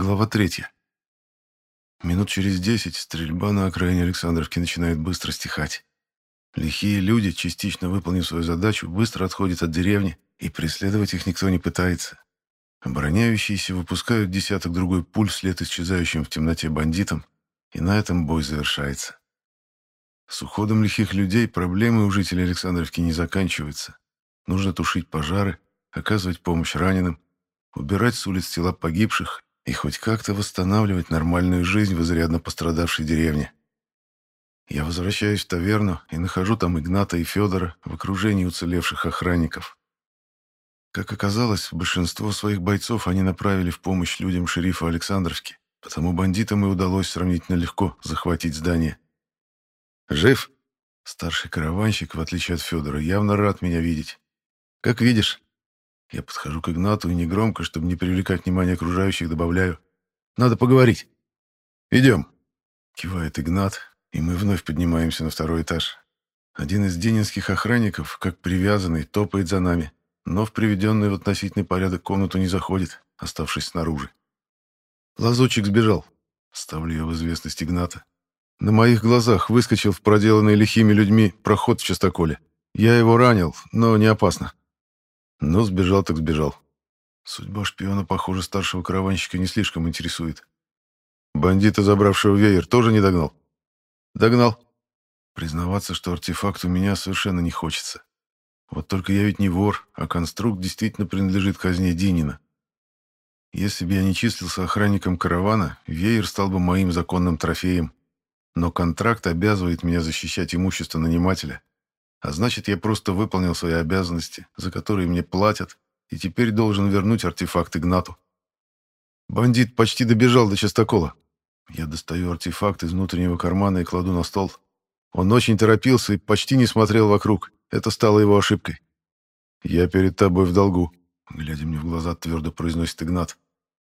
Глава третья. Минут через десять стрельба на окраине Александровки начинает быстро стихать. Лихие люди, частично выполнив свою задачу, быстро отходят от деревни, и преследовать их никто не пытается. Обороняющиеся выпускают десяток другой пуль вслед исчезающим в темноте бандитам, и на этом бой завершается. С уходом лихих людей проблемы у жителей Александровки не заканчиваются. Нужно тушить пожары, оказывать помощь раненым, убирать с улиц тела погибших и хоть как-то восстанавливать нормальную жизнь в изрядно пострадавшей деревне. Я возвращаюсь в таверну и нахожу там Игната и Федора в окружении уцелевших охранников. Как оказалось, большинство своих бойцов они направили в помощь людям шерифа Александровки, потому бандитам и удалось сравнительно легко захватить здание. «Жив?» Старший караванщик, в отличие от Федора, явно рад меня видеть. «Как видишь, я подхожу к Игнату и негромко, чтобы не привлекать внимание окружающих, добавляю. «Надо поговорить». «Идем», — кивает Игнат, и мы вновь поднимаемся на второй этаж. Один из денинских охранников, как привязанный, топает за нами, но в приведенную в относительный порядок комнату не заходит, оставшись снаружи. Лазучик сбежал. Ставлю я в известность Игната. На моих глазах выскочил в проделанный лихими людьми проход в частоколе. Я его ранил, но не опасно. Но сбежал так сбежал. Судьба шпиона, похоже, старшего караванщика не слишком интересует. Бандита, забравшего веер, тоже не догнал? Догнал. Признаваться, что артефакт у меня совершенно не хочется. Вот только я ведь не вор, а конструкт действительно принадлежит казне Динина. Если бы я не числился охранником каравана, веер стал бы моим законным трофеем. Но контракт обязывает меня защищать имущество нанимателя, а значит, я просто выполнил свои обязанности, за которые мне платят, и теперь должен вернуть артефакт Игнату. Бандит почти добежал до частокола. Я достаю артефакт из внутреннего кармана и кладу на стол. Он очень торопился и почти не смотрел вокруг. Это стало его ошибкой. «Я перед тобой в долгу», — глядя мне в глаза, твердо произносит Игнат.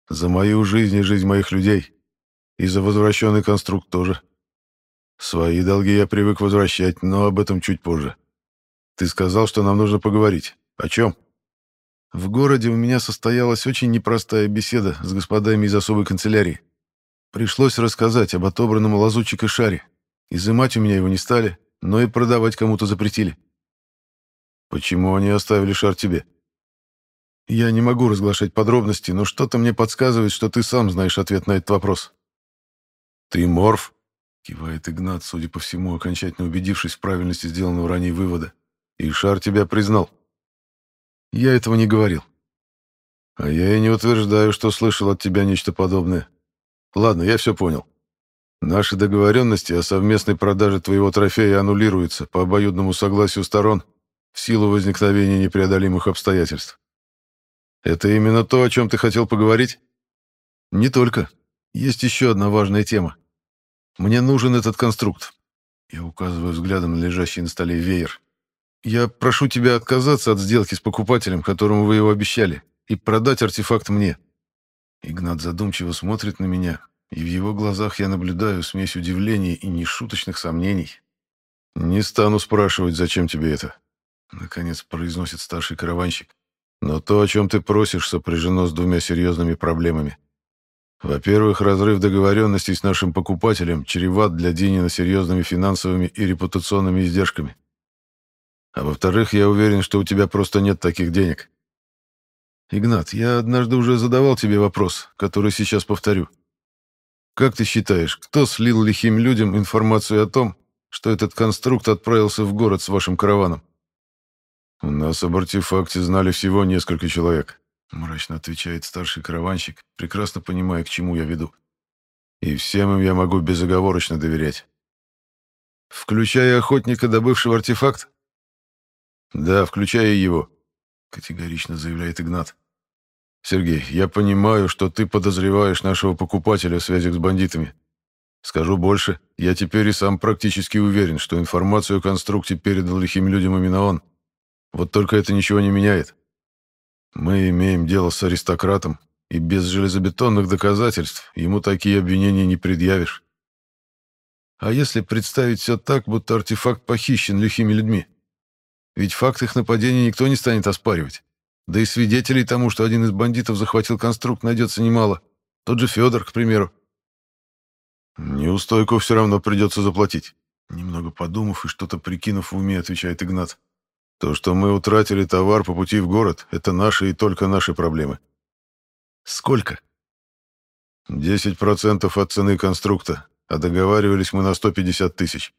«За мою жизнь и жизнь моих людей. И за возвращенный конструкт тоже. Свои долги я привык возвращать, но об этом чуть позже. Ты сказал, что нам нужно поговорить. О чем? В городе у меня состоялась очень непростая беседа с господами из особой канцелярии. Пришлось рассказать об отобранном лазутчике шаре. Изымать у меня его не стали, но и продавать кому-то запретили. Почему они оставили шар тебе? Я не могу разглашать подробности, но что-то мне подсказывает, что ты сам знаешь ответ на этот вопрос. Ты морф? Кивает Игнат, судя по всему, окончательно убедившись в правильности сделанного ранее вывода. И Шар тебя признал. Я этого не говорил. А я и не утверждаю, что слышал от тебя нечто подобное. Ладно, я все понял. Наши договоренности о совместной продаже твоего трофея аннулируются по обоюдному согласию сторон в силу возникновения непреодолимых обстоятельств. Это именно то, о чем ты хотел поговорить? Не только. Есть еще одна важная тема. Мне нужен этот конструкт. Я указываю взглядом на лежащий на столе веер. Я прошу тебя отказаться от сделки с покупателем, которому вы его обещали, и продать артефакт мне». Игнат задумчиво смотрит на меня, и в его глазах я наблюдаю смесь удивления и нешуточных сомнений. «Не стану спрашивать, зачем тебе это», — наконец произносит старший караванщик. «Но то, о чем ты просишь, сопряжено с двумя серьезными проблемами. Во-первых, разрыв договоренностей с нашим покупателем чреват для Динина серьезными финансовыми и репутационными издержками. А во-вторых, я уверен, что у тебя просто нет таких денег. Игнат, я однажды уже задавал тебе вопрос, который сейчас повторю. Как ты считаешь, кто слил лихим людям информацию о том, что этот конструкт отправился в город с вашим караваном? У нас об артефакте знали всего несколько человек, мрачно отвечает старший караванщик, прекрасно понимая, к чему я веду. И всем им я могу безоговорочно доверять. Включая охотника, добывшего артефакт? «Да, включая его», — категорично заявляет Игнат. «Сергей, я понимаю, что ты подозреваешь нашего покупателя в связях с бандитами. Скажу больше, я теперь и сам практически уверен, что информацию о конструкте передал лихим людям именно он. Вот только это ничего не меняет. Мы имеем дело с аристократом, и без железобетонных доказательств ему такие обвинения не предъявишь. А если представить все так, будто артефакт похищен лихими людьми? Ведь факт их нападения никто не станет оспаривать. Да и свидетелей тому, что один из бандитов захватил конструкт, найдется немало. Тот же Федор, к примеру. Неустойку все равно придется заплатить. Немного подумав и что-то прикинув в уме, отвечает Игнат. То, что мы утратили товар по пути в город, это наши и только наши проблемы. Сколько? 10% от цены конструкта, а договаривались мы на 150 тысяч.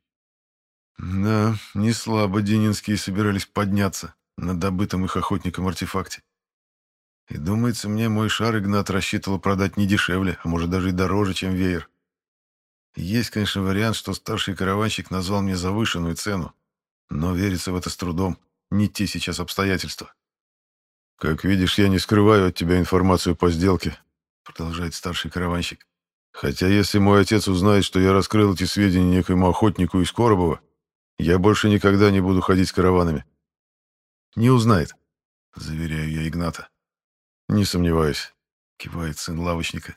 Да, не слабо Денинские собирались подняться на добытом их охотником артефакте. И думается мне, мой шар Игнат рассчитывал продать не дешевле, а может даже и дороже, чем веер. Есть, конечно, вариант, что старший караванщик назвал мне завышенную цену, но верится в это с трудом. Не те сейчас обстоятельства. «Как видишь, я не скрываю от тебя информацию по сделке», — продолжает старший караванщик. «Хотя если мой отец узнает, что я раскрыл эти сведения некоему охотнику из Коробова, я больше никогда не буду ходить с караванами». «Не узнает», — заверяю я Игната. «Не сомневаюсь», — кивает сын лавочника.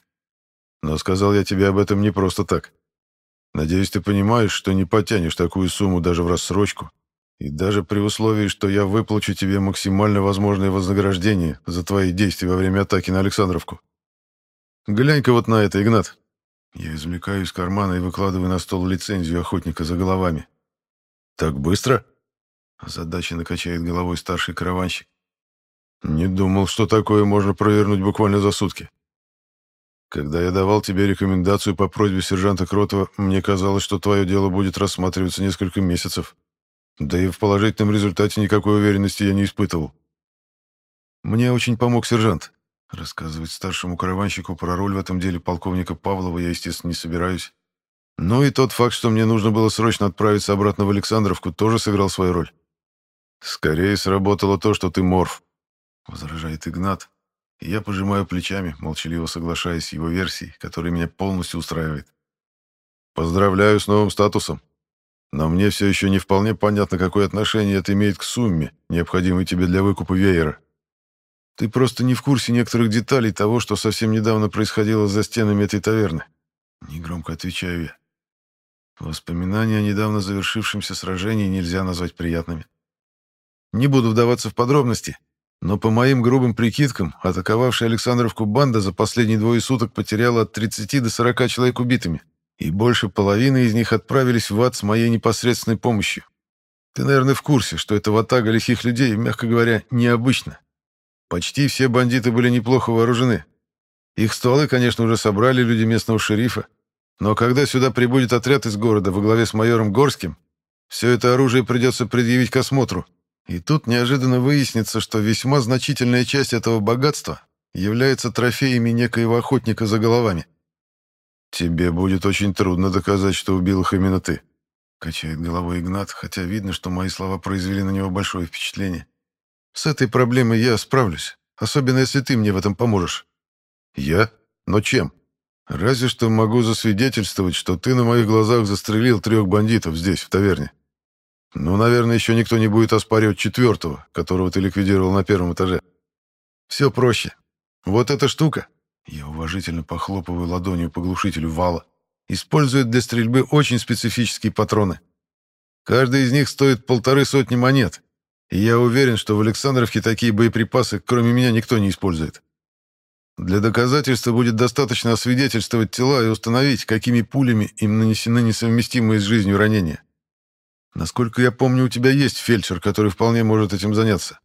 «Но сказал я тебе об этом не просто так. Надеюсь, ты понимаешь, что не потянешь такую сумму даже в рассрочку, и даже при условии, что я выплачу тебе максимально возможное вознаграждение за твои действия во время атаки на Александровку. Глянь-ка вот на это, Игнат». Я извлекаю из кармана и выкладываю на стол лицензию охотника за головами. «Так быстро?» Задача накачает головой старший караванщик. Не думал, что такое можно провернуть буквально за сутки. Когда я давал тебе рекомендацию по просьбе сержанта Кротова, мне казалось, что твое дело будет рассматриваться несколько месяцев. Да и в положительном результате никакой уверенности я не испытывал. Мне очень помог сержант. Рассказывать старшему караванщику про роль в этом деле полковника Павлова я, естественно, не собираюсь. Но и тот факт, что мне нужно было срочно отправиться обратно в Александровку, тоже сыграл свою роль. Скорее сработало то, что ты морф. — возражает Игнат. И я пожимаю плечами, молчаливо соглашаясь с его версией, которая меня полностью устраивает. «Поздравляю с новым статусом. Но мне все еще не вполне понятно, какое отношение это имеет к сумме, необходимой тебе для выкупа веера. Ты просто не в курсе некоторых деталей того, что совсем недавно происходило за стенами этой таверны». Негромко отвечаю я. Воспоминания о недавно завершившемся сражении нельзя назвать приятными. Не буду вдаваться в подробности, но по моим грубым прикидкам, атаковавшая Александровку банда за последние двое суток потеряла от 30 до 40 человек убитыми, и больше половины из них отправились в ад с моей непосредственной помощью. Ты, наверное, в курсе, что это ватага лихих людей, мягко говоря, необычно. Почти все бандиты были неплохо вооружены. Их стволы, конечно, уже собрали люди местного шерифа, но когда сюда прибудет отряд из города во главе с майором Горским, все это оружие придется предъявить к осмотру, и тут неожиданно выяснится, что весьма значительная часть этого богатства является трофеями некоего охотника за головами. «Тебе будет очень трудно доказать, что убил их именно ты», — качает головой Игнат, хотя видно, что мои слова произвели на него большое впечатление. «С этой проблемой я справлюсь, особенно если ты мне в этом поможешь». «Я? Но чем? Разве что могу засвидетельствовать, что ты на моих глазах застрелил трех бандитов здесь, в таверне. Ну, наверное, еще никто не будет оспаривать четвертого, которого ты ликвидировал на первом этаже. Все проще. Вот эта штука, я уважительно похлопываю ладонью по глушителю вала, использует для стрельбы очень специфические патроны. Каждый из них стоит полторы сотни монет, и я уверен, что в Александровке такие боеприпасы, кроме меня, никто не использует. Для доказательства будет достаточно освидетельствовать тела и установить, какими пулями им нанесены несовместимые с жизнью ранения. Насколько я помню, у тебя есть фельдшер, который вполне может этим заняться.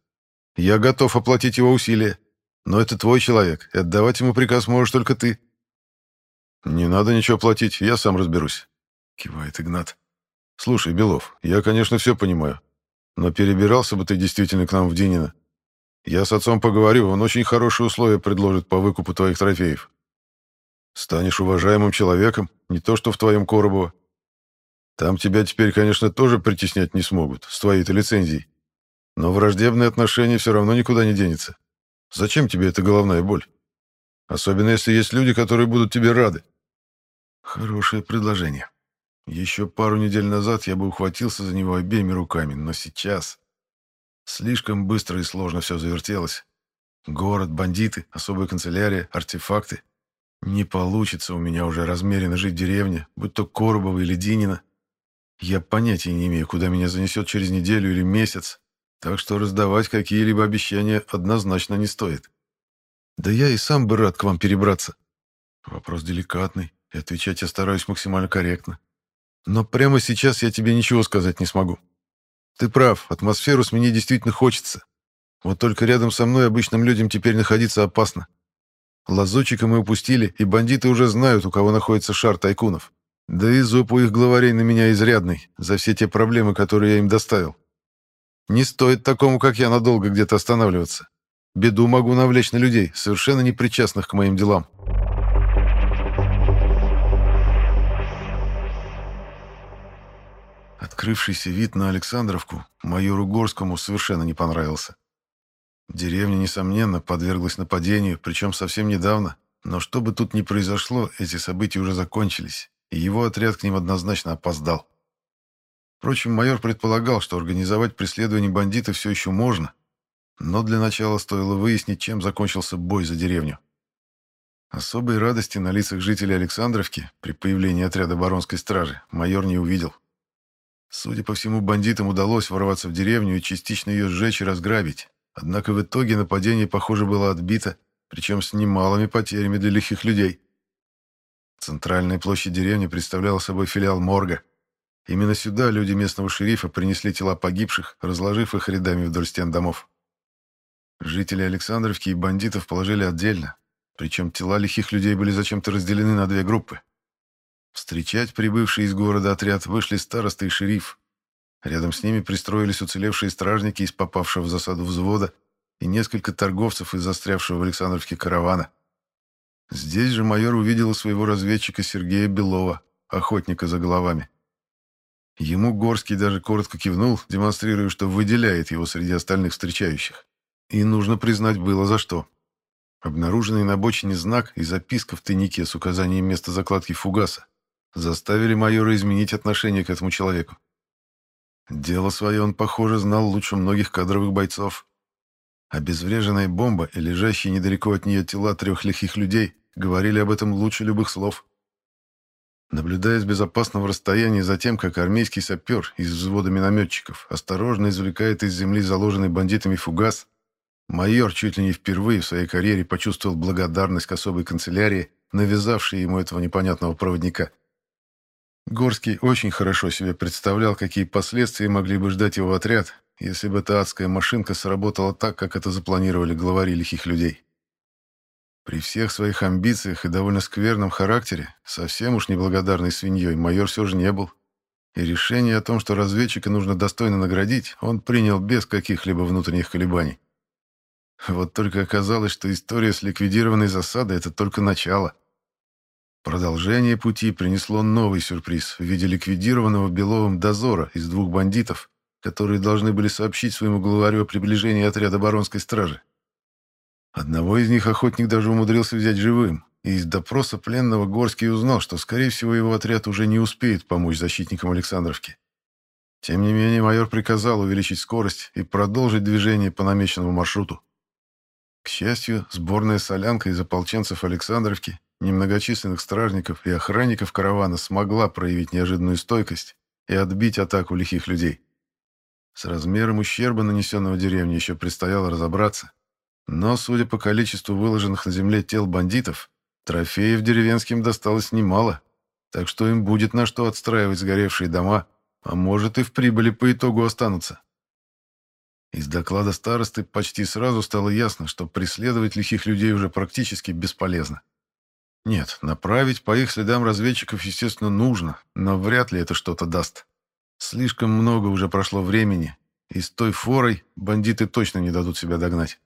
Я готов оплатить его усилия. Но это твой человек, и отдавать ему приказ можешь только ты». «Не надо ничего платить, я сам разберусь», — кивает Игнат. «Слушай, Белов, я, конечно, все понимаю, но перебирался бы ты действительно к нам в Динино. Я с отцом поговорю, он очень хорошие условия предложит по выкупу твоих трофеев. Станешь уважаемым человеком, не то что в твоем Коробово. Там тебя теперь, конечно, тоже притеснять не смогут, с твоей-то лицензией. Но враждебное отношение все равно никуда не денется. Зачем тебе эта головная боль? Особенно если есть люди, которые будут тебе рады. Хорошее предложение. Еще пару недель назад я бы ухватился за него обеими руками, но сейчас... Слишком быстро и сложно все завертелось. Город, бандиты, особая канцелярия, артефакты. Не получится у меня уже размеренно жить в деревне, будь то Коробова или Динина. Я понятия не имею, куда меня занесет через неделю или месяц, так что раздавать какие-либо обещания однозначно не стоит. Да я и сам бы рад к вам перебраться. Вопрос деликатный, и отвечать я стараюсь максимально корректно. Но прямо сейчас я тебе ничего сказать не смогу. Ты прав, атмосферу сменить действительно хочется. Вот только рядом со мной обычным людям теперь находиться опасно. Лазутчика мы упустили, и бандиты уже знают, у кого находится шар тайкунов. Да и зуб у их главарей на меня изрядный за все те проблемы, которые я им доставил. Не стоит такому, как я, надолго где-то останавливаться. Беду могу навлечь на людей, совершенно не причастных к моим делам. Открывшийся вид на Александровку майору Горскому совершенно не понравился. Деревня, несомненно, подверглась нападению, причем совсем недавно, но что бы тут ни произошло, эти события уже закончились, и его отряд к ним однозначно опоздал. Впрочем, майор предполагал, что организовать преследование бандитов все еще можно, но для начала стоило выяснить, чем закончился бой за деревню. Особой радости на лицах жителей Александровки при появлении отряда баронской стражи майор не увидел. Судя по всему, бандитам удалось ворваться в деревню и частично ее сжечь и разграбить. Однако в итоге нападение, похоже, было отбито, причем с немалыми потерями для лихих людей. Центральная площадь деревни представляла собой филиал морга. Именно сюда люди местного шерифа принесли тела погибших, разложив их рядами вдоль стен домов. Жители Александровки и бандитов положили отдельно, причем тела лихих людей были зачем-то разделены на две группы. Встречать прибывший из города отряд вышли староста и шериф. Рядом с ними пристроились уцелевшие стражники из попавшего в засаду взвода и несколько торговцев из застрявшего в Александровке каравана. Здесь же майор увидел своего разведчика Сергея Белова, охотника за головами. Ему Горский даже коротко кивнул, демонстрируя, что выделяет его среди остальных встречающих. И нужно признать, было за что. Обнаруженный на бочине знак и записка в тайнике с указанием места закладки фугаса заставили майора изменить отношение к этому человеку. Дело свое он, похоже, знал лучше многих кадровых бойцов. Обезвреженная бомба и лежащие недалеко от нее тела трех лихих людей говорили об этом лучше любых слов. Наблюдая с безопасного расстояния за тем, как армейский сапер из взвода минометчиков осторожно извлекает из земли заложенный бандитами фугас, майор чуть ли не впервые в своей карьере почувствовал благодарность к особой канцелярии, навязавшей ему этого непонятного проводника. Горский очень хорошо себе представлял, какие последствия могли бы ждать его отряд, если бы эта адская машинка сработала так, как это запланировали главари лихих людей. При всех своих амбициях и довольно скверном характере, совсем уж неблагодарной свиньей, майор все же не был. И решение о том, что разведчика нужно достойно наградить, он принял без каких-либо внутренних колебаний. Вот только оказалось, что история с ликвидированной засадой — это только начало — Продолжение пути принесло новый сюрприз в виде ликвидированного Беловым дозора из двух бандитов, которые должны были сообщить своему главарю о приближении отряда баронской стражи. Одного из них охотник даже умудрился взять живым, и из допроса пленного Горский узнал, что, скорее всего, его отряд уже не успеет помочь защитникам Александровки. Тем не менее, майор приказал увеличить скорость и продолжить движение по намеченному маршруту. К счастью, сборная солянка из ополченцев Александровки немногочисленных стражников и охранников каравана смогла проявить неожиданную стойкость и отбить атаку лихих людей. С размером ущерба, нанесенного деревне, еще предстояло разобраться, но, судя по количеству выложенных на земле тел бандитов, трофеев деревенским досталось немало, так что им будет на что отстраивать сгоревшие дома, а может и в прибыли по итогу останутся. Из доклада старосты почти сразу стало ясно, что преследовать лихих людей уже практически бесполезно. Нет, направить по их следам разведчиков, естественно, нужно, но вряд ли это что-то даст. Слишком много уже прошло времени, и с той форой бандиты точно не дадут себя догнать.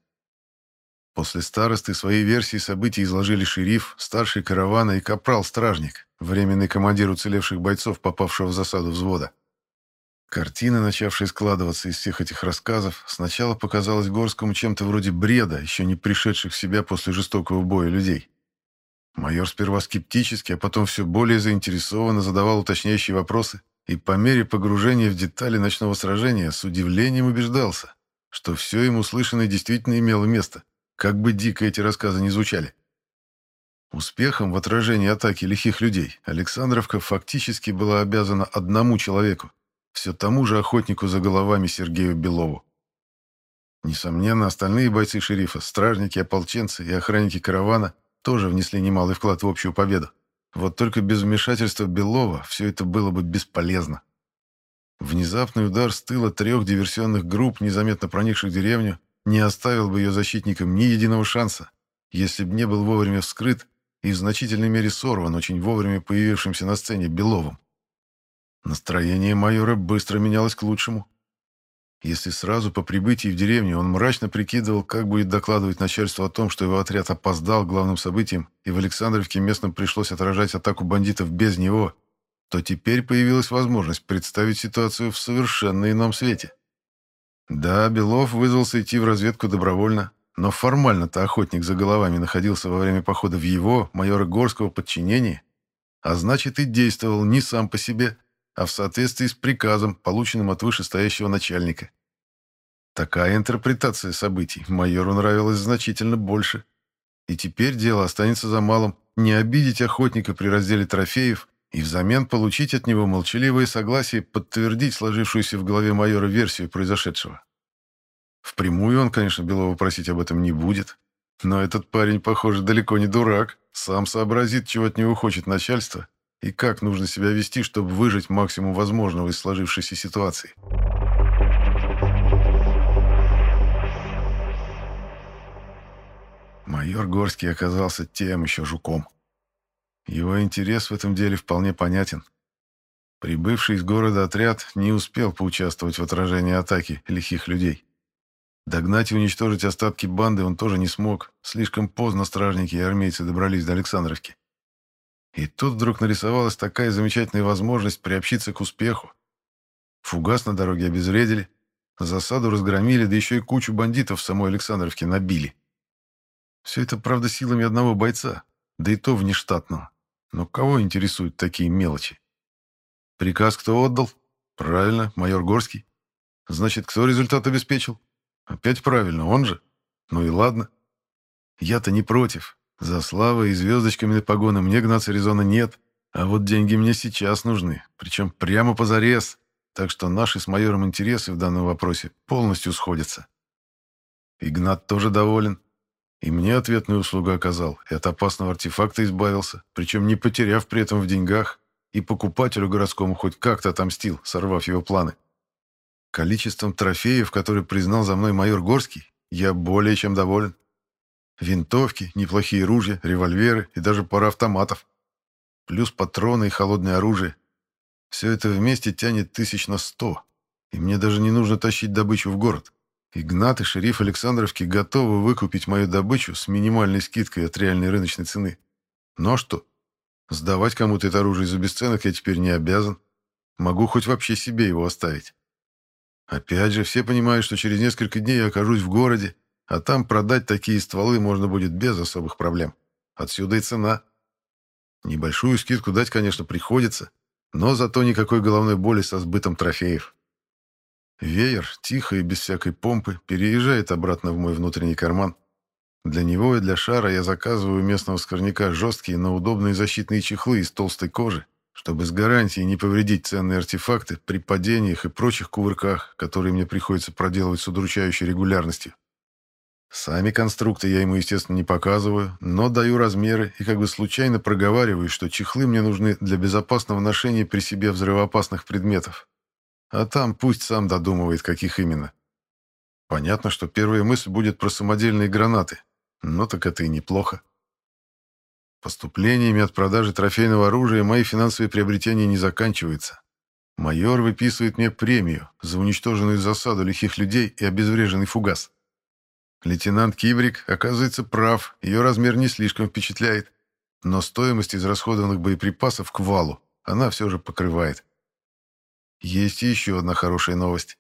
После старосты свои версии событий изложили шериф, старший каравана и капрал-стражник, временный командир уцелевших бойцов, попавшего в засаду взвода. Картина, начавшая складываться из всех этих рассказов, сначала показалась Горскому чем-то вроде бреда, еще не пришедших в себя после жестокого боя людей. Майор сперва скептически, а потом все более заинтересованно задавал уточняющие вопросы и по мере погружения в детали ночного сражения с удивлением убеждался, что все ему услышанное действительно имело место, как бы дико эти рассказы не звучали. Успехом в отражении атаки лихих людей Александровка фактически была обязана одному человеку, все тому же охотнику за головами Сергею Белову. Несомненно, остальные бойцы шерифа, стражники, ополченцы и охранники каравана тоже внесли немалый вклад в общую победу. Вот только без вмешательства Белова все это было бы бесполезно. Внезапный удар с тыла трех диверсионных групп, незаметно проникших в деревню, не оставил бы ее защитникам ни единого шанса, если бы не был вовремя вскрыт и в значительной мере сорван очень вовремя появившимся на сцене Беловым. Настроение майора быстро менялось к лучшему. Если сразу по прибытии в деревню он мрачно прикидывал, как будет докладывать начальству о том, что его отряд опоздал к главным событиям, и в Александровке местным пришлось отражать атаку бандитов без него, то теперь появилась возможность представить ситуацию в совершенно ином свете. Да, Белов вызвался идти в разведку добровольно, но формально-то охотник за головами находился во время похода в его, майора Горского, подчинении, а значит и действовал не сам по себе, а в соответствии с приказом, полученным от вышестоящего начальника. Такая интерпретация событий майору нравилась значительно больше. И теперь дело останется за малым не обидеть охотника при разделе трофеев и взамен получить от него молчаливое согласие подтвердить сложившуюся в голове майора версию произошедшего. Впрямую он, конечно, Белова просить об этом не будет, но этот парень, похоже, далеко не дурак, сам сообразит, чего от него хочет начальство и как нужно себя вести, чтобы выжить максимум возможного из сложившейся ситуации. Майор Горский оказался тем еще жуком. Его интерес в этом деле вполне понятен. Прибывший из города отряд не успел поучаствовать в отражении атаки лихих людей. Догнать и уничтожить остатки банды он тоже не смог. Слишком поздно стражники и армейцы добрались до Александровки. И тут вдруг нарисовалась такая замечательная возможность приобщиться к успеху. Фугас на дороге обезвредили, засаду разгромили, да еще и кучу бандитов в самой Александровке набили. Все это, правда, силами одного бойца, да и то внештатного. Но кого интересуют такие мелочи? Приказ кто отдал? Правильно, майор Горский. Значит, кто результат обеспечил? Опять правильно, он же. Ну и ладно. Я-то не против. За славой и звездочками на погоны мне гнаться резона нет, а вот деньги мне сейчас нужны, причем прямо позарез, так что наши с майором интересы в данном вопросе полностью сходятся. Игнат тоже доволен, и мне ответную услугу оказал, и от опасного артефакта избавился, причем не потеряв при этом в деньгах, и покупателю городскому хоть как-то отомстил, сорвав его планы. Количеством трофеев, которые признал за мной майор Горский, я более чем доволен. Винтовки, неплохие ружья, револьверы и даже пара автоматов. Плюс патроны и холодное оружие. Все это вместе тянет тысяч на сто. И мне даже не нужно тащить добычу в город. Игнат и шериф Александровки готовы выкупить мою добычу с минимальной скидкой от реальной рыночной цены. Но что? Сдавать кому-то это оружие за бесценок я теперь не обязан. Могу хоть вообще себе его оставить. Опять же, все понимают, что через несколько дней я окажусь в городе, а там продать такие стволы можно будет без особых проблем. Отсюда и цена. Небольшую скидку дать, конечно, приходится, но зато никакой головной боли со сбытом трофеев. Веер, тихо и без всякой помпы, переезжает обратно в мой внутренний карман. Для него и для шара я заказываю местного скорняка жесткие, но удобные защитные чехлы из толстой кожи, чтобы с гарантией не повредить ценные артефакты при падениях и прочих кувырках, которые мне приходится проделывать с удручающей регулярностью. Сами конструкты я ему, естественно, не показываю, но даю размеры и как бы случайно проговариваю, что чехлы мне нужны для безопасного ношения при себе взрывоопасных предметов. А там пусть сам додумывает, каких именно. Понятно, что первая мысль будет про самодельные гранаты, но так это и неплохо. Поступлениями от продажи трофейного оружия мои финансовые приобретения не заканчиваются. Майор выписывает мне премию за уничтоженную засаду лихих людей и обезвреженный фугас. Лейтенант Кибрик, оказывается, прав, ее размер не слишком впечатляет. Но стоимость израсходованных боеприпасов к валу она все же покрывает. Есть еще одна хорошая новость.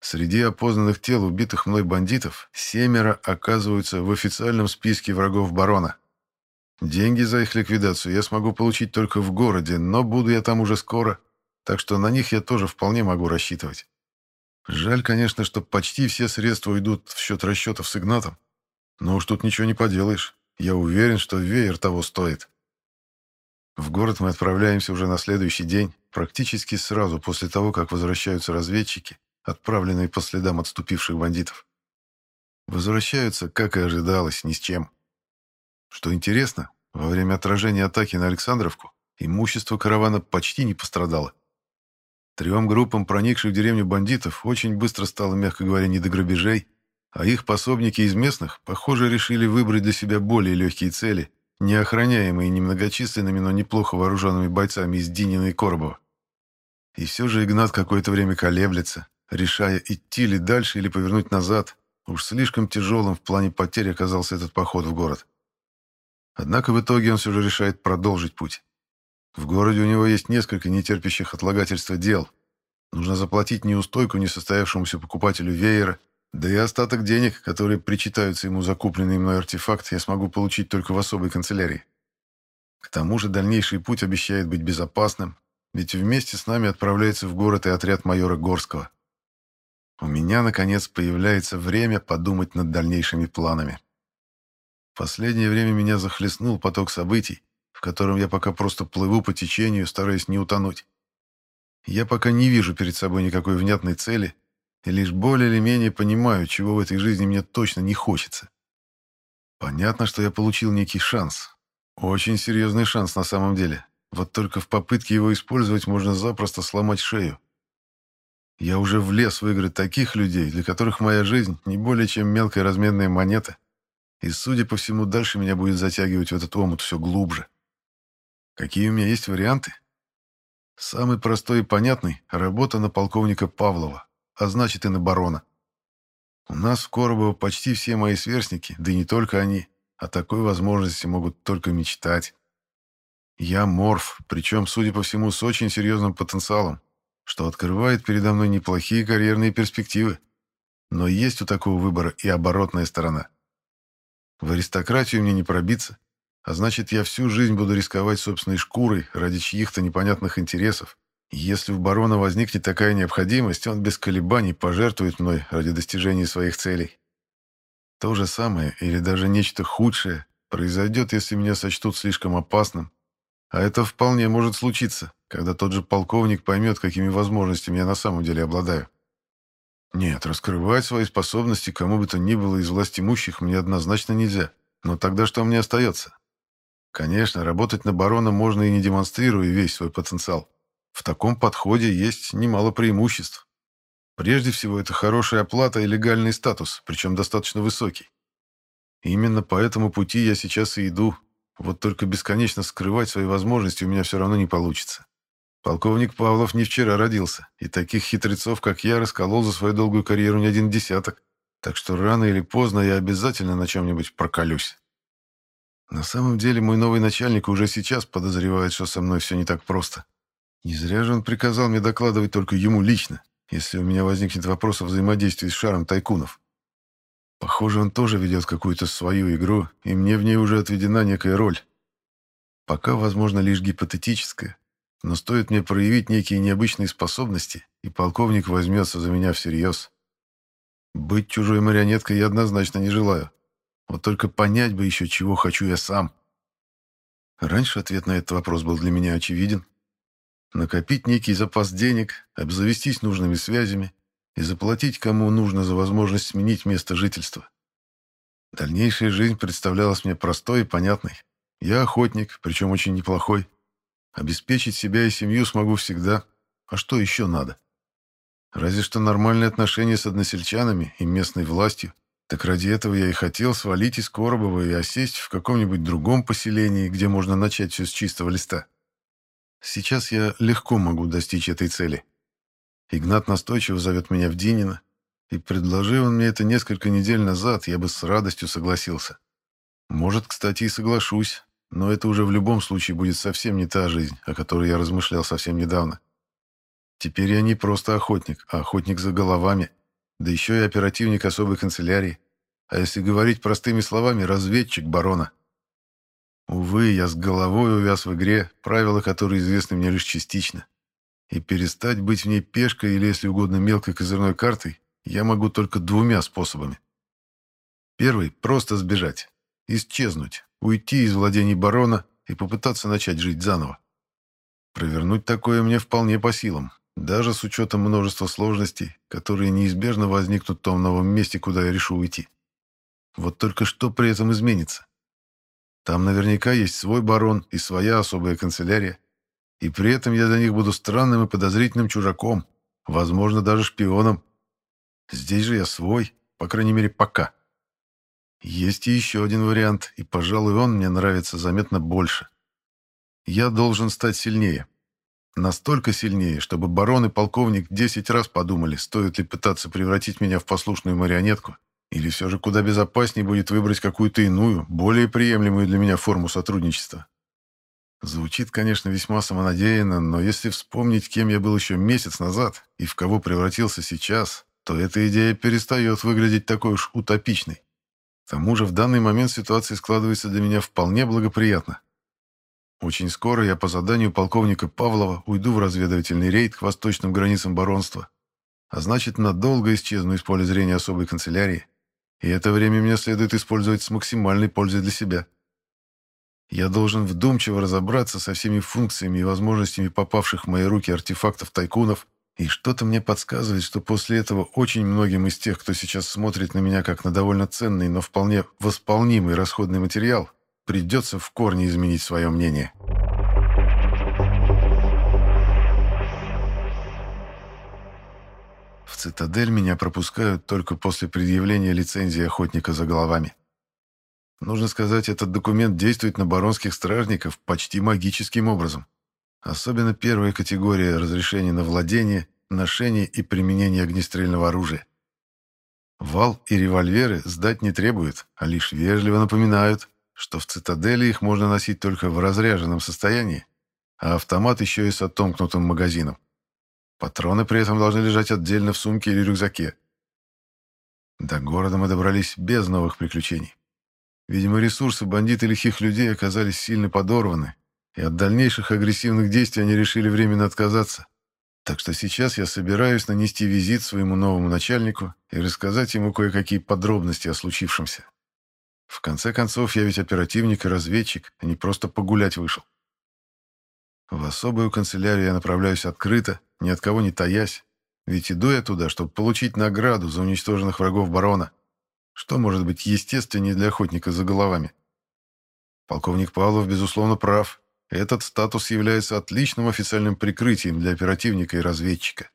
Среди опознанных тел убитых мной бандитов семеро оказываются в официальном списке врагов барона. Деньги за их ликвидацию я смогу получить только в городе, но буду я там уже скоро, так что на них я тоже вполне могу рассчитывать. Жаль, конечно, что почти все средства уйдут в счет расчетов с Игнатом. Но уж тут ничего не поделаешь. Я уверен, что веер того стоит. В город мы отправляемся уже на следующий день, практически сразу после того, как возвращаются разведчики, отправленные по следам отступивших бандитов. Возвращаются, как и ожидалось, ни с чем. Что интересно, во время отражения атаки на Александровку имущество каравана почти не пострадало. Трем группам проникших в деревню бандитов очень быстро стало, мягко говоря, не до грабежей, а их пособники из местных, похоже, решили выбрать для себя более легкие цели, не охраняемые немногочисленными, но неплохо вооруженными бойцами из Динина и Коробова. И все же Игнат какое-то время колеблется, решая, идти ли дальше или повернуть назад. Уж слишком тяжелым в плане потерь оказался этот поход в город. Однако в итоге он все же решает продолжить путь. В городе у него есть несколько нетерпящих отлагательства дел. Нужно заплатить неустойку несостоявшемуся покупателю веера, да и остаток денег, которые причитаются ему за купленный мной артефакт, я смогу получить только в особой канцелярии. К тому же дальнейший путь обещает быть безопасным, ведь вместе с нами отправляется в город и отряд майора Горского. У меня, наконец, появляется время подумать над дальнейшими планами. В последнее время меня захлестнул поток событий, котором я пока просто плыву по течению, стараясь не утонуть. Я пока не вижу перед собой никакой внятной цели и лишь более или менее понимаю, чего в этой жизни мне точно не хочется. Понятно, что я получил некий шанс. Очень серьезный шанс на самом деле. Вот только в попытке его использовать можно запросто сломать шею. Я уже влез в игры таких людей, для которых моя жизнь не более чем мелкая разменная монета, и, судя по всему, дальше меня будет затягивать в этот омут все глубже. Какие у меня есть варианты? Самый простой и понятный — работа на полковника Павлова, а значит и на барона. У нас в Коробово почти все мои сверстники, да и не только они, о такой возможности могут только мечтать. Я морф, причем, судя по всему, с очень серьезным потенциалом, что открывает передо мной неплохие карьерные перспективы. Но есть у такого выбора и оборотная сторона. В аристократию мне не пробиться, а значит, я всю жизнь буду рисковать собственной шкурой ради чьих-то непонятных интересов. Если у барона возникнет такая необходимость, он без колебаний пожертвует мной ради достижения своих целей. То же самое, или даже нечто худшее, произойдет, если меня сочтут слишком опасным. А это вполне может случиться, когда тот же полковник поймет, какими возможностями я на самом деле обладаю. Нет, раскрывать свои способности кому бы то ни было из власть имущих мне однозначно нельзя. Но тогда что мне остается? Конечно, работать на барона можно и не демонстрируя весь свой потенциал. В таком подходе есть немало преимуществ. Прежде всего, это хорошая оплата и легальный статус, причем достаточно высокий. Именно по этому пути я сейчас и иду. Вот только бесконечно скрывать свои возможности у меня все равно не получится. Полковник Павлов не вчера родился, и таких хитрецов, как я, расколол за свою долгую карьеру не один десяток. Так что рано или поздно я обязательно на чем-нибудь проколюсь. На самом деле мой новый начальник уже сейчас подозревает, что со мной все не так просто. Не зря же он приказал мне докладывать только ему лично, если у меня возникнет вопрос о взаимодействии с шаром тайкунов. Похоже, он тоже ведет какую-то свою игру, и мне в ней уже отведена некая роль. Пока, возможно, лишь гипотетическая, но стоит мне проявить некие необычные способности, и полковник возьмется за меня всерьез. Быть чужой марионеткой я однозначно не желаю. Вот только понять бы еще, чего хочу я сам. Раньше ответ на этот вопрос был для меня очевиден. Накопить некий запас денег, обзавестись нужными связями и заплатить кому нужно за возможность сменить место жительства. Дальнейшая жизнь представлялась мне простой и понятной. Я охотник, причем очень неплохой. Обеспечить себя и семью смогу всегда. А что еще надо? Разве что нормальные отношения с односельчанами и местной властью. Так ради этого я и хотел свалить из Коробова и осесть в каком-нибудь другом поселении, где можно начать все с чистого листа. Сейчас я легко могу достичь этой цели. Игнат настойчиво зовет меня в Динино, и предложил он мне это несколько недель назад, я бы с радостью согласился. Может, кстати, и соглашусь, но это уже в любом случае будет совсем не та жизнь, о которой я размышлял совсем недавно. Теперь я не просто охотник, а охотник за головами, да еще и оперативник особой канцелярии, а если говорить простыми словами, разведчик барона. Увы, я с головой увяз в игре, правила которой известны мне лишь частично. И перестать быть в ней пешкой или, если угодно, мелкой козырной картой я могу только двумя способами. Первый — просто сбежать, исчезнуть, уйти из владений барона и попытаться начать жить заново. Провернуть такое мне вполне по силам, даже с учетом множества сложностей, которые неизбежно возникнут в том новом месте, куда я решу уйти. Вот только что при этом изменится? Там наверняка есть свой барон и своя особая канцелярия. И при этом я для них буду странным и подозрительным чужаком, возможно, даже шпионом. Здесь же я свой, по крайней мере, пока. Есть еще один вариант, и, пожалуй, он мне нравится заметно больше. Я должен стать сильнее. Настолько сильнее, чтобы барон и полковник десять раз подумали, стоит ли пытаться превратить меня в послушную марионетку, или все же куда безопаснее будет выбрать какую-то иную, более приемлемую для меня форму сотрудничества. Звучит, конечно, весьма самонадеянно, но если вспомнить, кем я был еще месяц назад и в кого превратился сейчас, то эта идея перестает выглядеть такой уж утопичной. К тому же в данный момент ситуация складывается для меня вполне благоприятно. Очень скоро я по заданию полковника Павлова уйду в разведывательный рейд к восточным границам баронства, а значит, надолго исчезну из поля зрения особой канцелярии, и это время мне следует использовать с максимальной пользой для себя. Я должен вдумчиво разобраться со всеми функциями и возможностями попавших в мои руки артефактов тайкунов, и что-то мне подсказывает, что после этого очень многим из тех, кто сейчас смотрит на меня как на довольно ценный, но вполне восполнимый расходный материал, Придется в корне изменить свое мнение. В цитадель меня пропускают только после предъявления лицензии охотника за головами. Нужно сказать, этот документ действует на баронских стражников почти магическим образом. Особенно первая категория разрешения на владение, ношение и применение огнестрельного оружия. Вал и револьверы сдать не требуют, а лишь вежливо напоминают, что в цитадели их можно носить только в разряженном состоянии, а автомат еще и с отомкнутым магазином. Патроны при этом должны лежать отдельно в сумке или рюкзаке. До города мы добрались без новых приключений. Видимо, ресурсы бандит и лихих людей оказались сильно подорваны, и от дальнейших агрессивных действий они решили временно отказаться. Так что сейчас я собираюсь нанести визит своему новому начальнику и рассказать ему кое-какие подробности о случившемся. В конце концов, я ведь оперативник и разведчик, а не просто погулять вышел. В особую канцелярию я направляюсь открыто, ни от кого не таясь, ведь иду я туда, чтобы получить награду за уничтоженных врагов барона. Что может быть естественнее для охотника за головами? Полковник Павлов, безусловно, прав. Этот статус является отличным официальным прикрытием для оперативника и разведчика.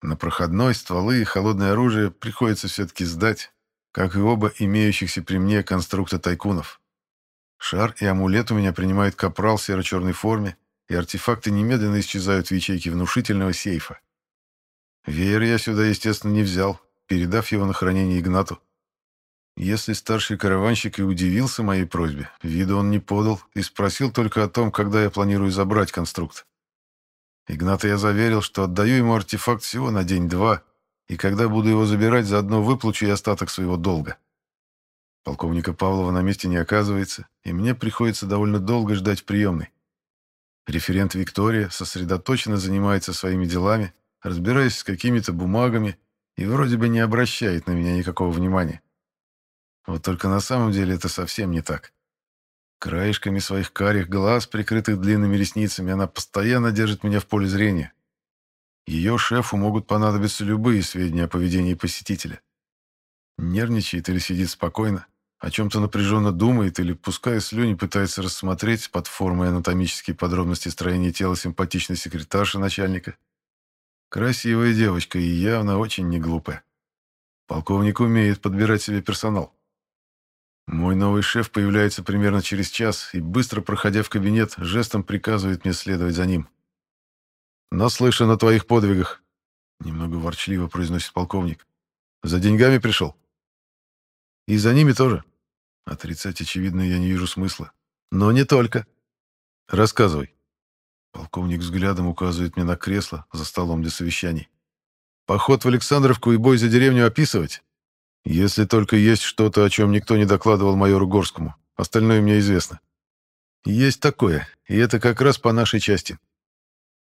На проходной стволы и холодное оружие приходится все-таки сдать, как и оба имеющихся при мне конструкта тайкунов. Шар и амулет у меня принимает капрал в серо-черной форме, и артефакты немедленно исчезают в ячейке внушительного сейфа. Веер я сюда, естественно, не взял, передав его на хранение Игнату. Если старший караванщик и удивился моей просьбе, виду он не подал и спросил только о том, когда я планирую забрать конструкт. Игната я заверил, что отдаю ему артефакт всего на день-два, и когда буду его забирать, заодно выплачу и остаток своего долга. Полковника Павлова на месте не оказывается, и мне приходится довольно долго ждать приемной. Референт Виктория сосредоточенно занимается своими делами, разбираясь с какими-то бумагами и вроде бы не обращает на меня никакого внимания. Вот только на самом деле это совсем не так. Краешками своих карих глаз, прикрытых длинными ресницами, она постоянно держит меня в поле зрения. Ее шефу могут понадобиться любые сведения о поведении посетителя. Нервничает или сидит спокойно, о чем-то напряженно думает или, пуская слюни, пытается рассмотреть под формой анатомические подробности строения тела симпатичной секретарши начальника. Красивая девочка и явно очень не глупая. Полковник умеет подбирать себе персонал. Мой новый шеф появляется примерно через час и, быстро проходя в кабинет, жестом приказывает мне следовать за ним. «Наслышан о твоих подвигах», — немного ворчливо произносит полковник. «За деньгами пришел?» «И за ними тоже». Отрицать, очевидно, я не вижу смысла. «Но не только». «Рассказывай». Полковник взглядом указывает мне на кресло за столом для совещаний. «Поход в Александровку и бой за деревню описывать? Если только есть что-то, о чем никто не докладывал майору Горскому. Остальное мне известно». «Есть такое, и это как раз по нашей части.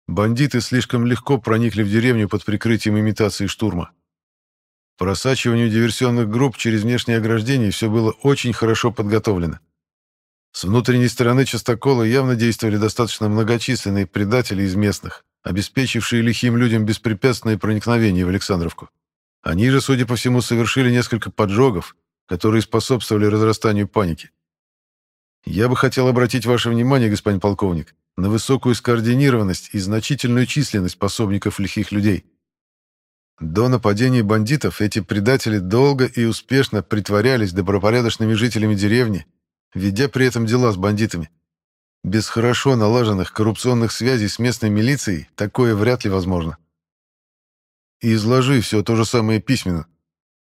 Бандиты слишком легко проникли в деревню под прикрытием имитации штурма. Просачиванию диверсионных групп через внешнее ограждение все было очень хорошо подготовлено. С внутренней стороны частокола явно действовали достаточно многочисленные предатели из местных, обеспечившие лихим людям беспрепятственное проникновение в Александровку. Они же, судя по всему, совершили несколько поджогов, которые способствовали разрастанию паники. Я бы хотел обратить ваше внимание, господин полковник, на высокую скоординированность и значительную численность пособников лихих людей. До нападения бандитов эти предатели долго и успешно притворялись добропорядочными жителями деревни, ведя при этом дела с бандитами. Без хорошо налаженных коррупционных связей с местной милицией такое вряд ли возможно. И изложи все то же самое письменно.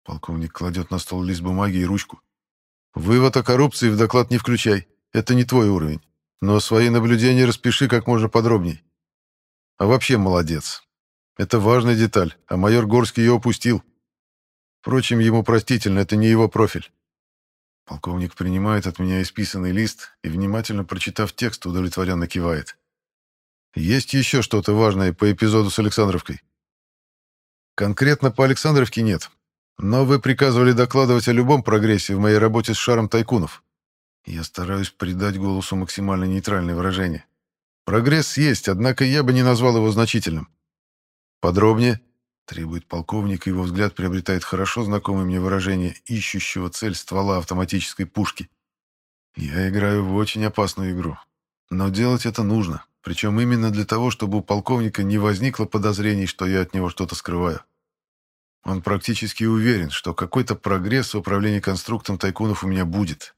Полковник кладет на стол лист бумаги и ручку. Вывод о коррупции в доклад не включай. Это не твой уровень. Но свои наблюдения распиши как можно подробней. А вообще молодец. Это важная деталь, а майор Горский ее упустил. Впрочем, ему простительно, это не его профиль. Полковник принимает от меня исписанный лист и, внимательно прочитав текст, удовлетворенно кивает. Есть еще что-то важное по эпизоду с Александровкой? Конкретно по Александровке нет. Но вы приказывали докладывать о любом прогрессе в моей работе с шаром тайкунов. Я стараюсь придать голосу максимально нейтральное выражение. Прогресс есть, однако я бы не назвал его значительным. Подробнее, требует полковник, и его взгляд приобретает хорошо знакомое мне выражение ищущего цель ствола автоматической пушки. Я играю в очень опасную игру. Но делать это нужно, причем именно для того, чтобы у полковника не возникло подозрений, что я от него что-то скрываю. Он практически уверен, что какой-то прогресс в управлении конструктом тайкунов у меня будет.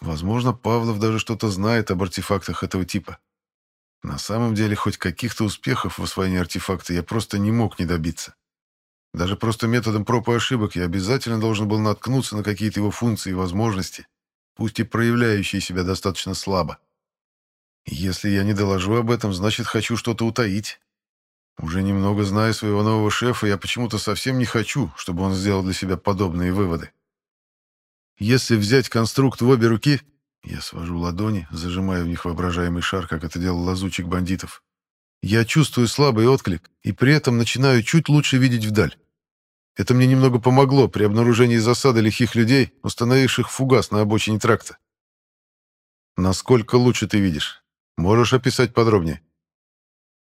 Возможно, Павлов даже что-то знает об артефактах этого типа. На самом деле, хоть каких-то успехов в освоении артефакта я просто не мог не добиться. Даже просто методом проб и ошибок я обязательно должен был наткнуться на какие-то его функции и возможности, пусть и проявляющие себя достаточно слабо. если я не доложу об этом, значит, хочу что-то утаить. Уже немного зная своего нового шефа, я почему-то совсем не хочу, чтобы он сделал для себя подобные выводы. Если взять конструкт в обе руки, я свожу ладони, зажимая в них воображаемый шар, как это делал лазучик бандитов, я чувствую слабый отклик и при этом начинаю чуть лучше видеть вдаль. Это мне немного помогло при обнаружении засады лихих людей, установивших фугас на обочине тракта. Насколько лучше ты видишь? Можешь описать подробнее?